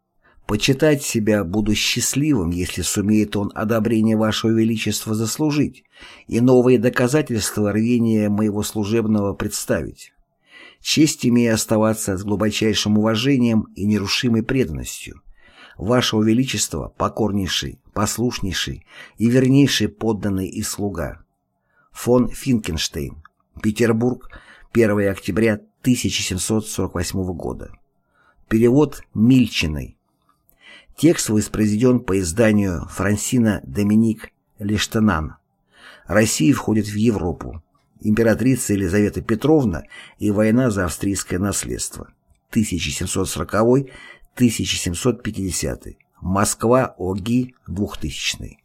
почитать себя буду счастливым, если сумеет он одобрение вашего величества заслужить и новые доказательства рвения моего служебного представить. Честь имея оставаться с глубочайшим уважением и нерушимой преданностью, Вашего Величества, покорнейший, послушнейший и вернейший подданный и слуга. Фон Финкенштейн. Петербург, 1 октября 1748 года. Перевод Мильчиной. Текст воспроизведен по изданию Франсина Доминик Лештенан. Россия входит в Европу. Императрица Елизавета Петровна и война за австрийское наследство. 1740 1750. Москва, ОГИ, 2000.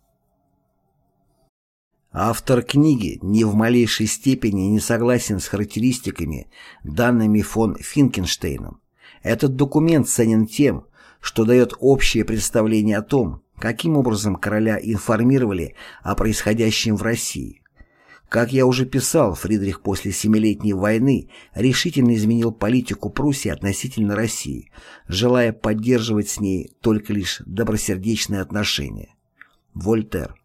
Автор книги ни в малейшей степени не согласен с характеристиками, данными фон Финкенштейном. Этот документ ценен тем, что дает общее представление о том, каким образом короля информировали о происходящем в России, как я уже писал, Фридрих после Семилетней войны решительно изменил политику Пруссии относительно России, желая поддерживать с ней только лишь добросердечные отношения. Вольтер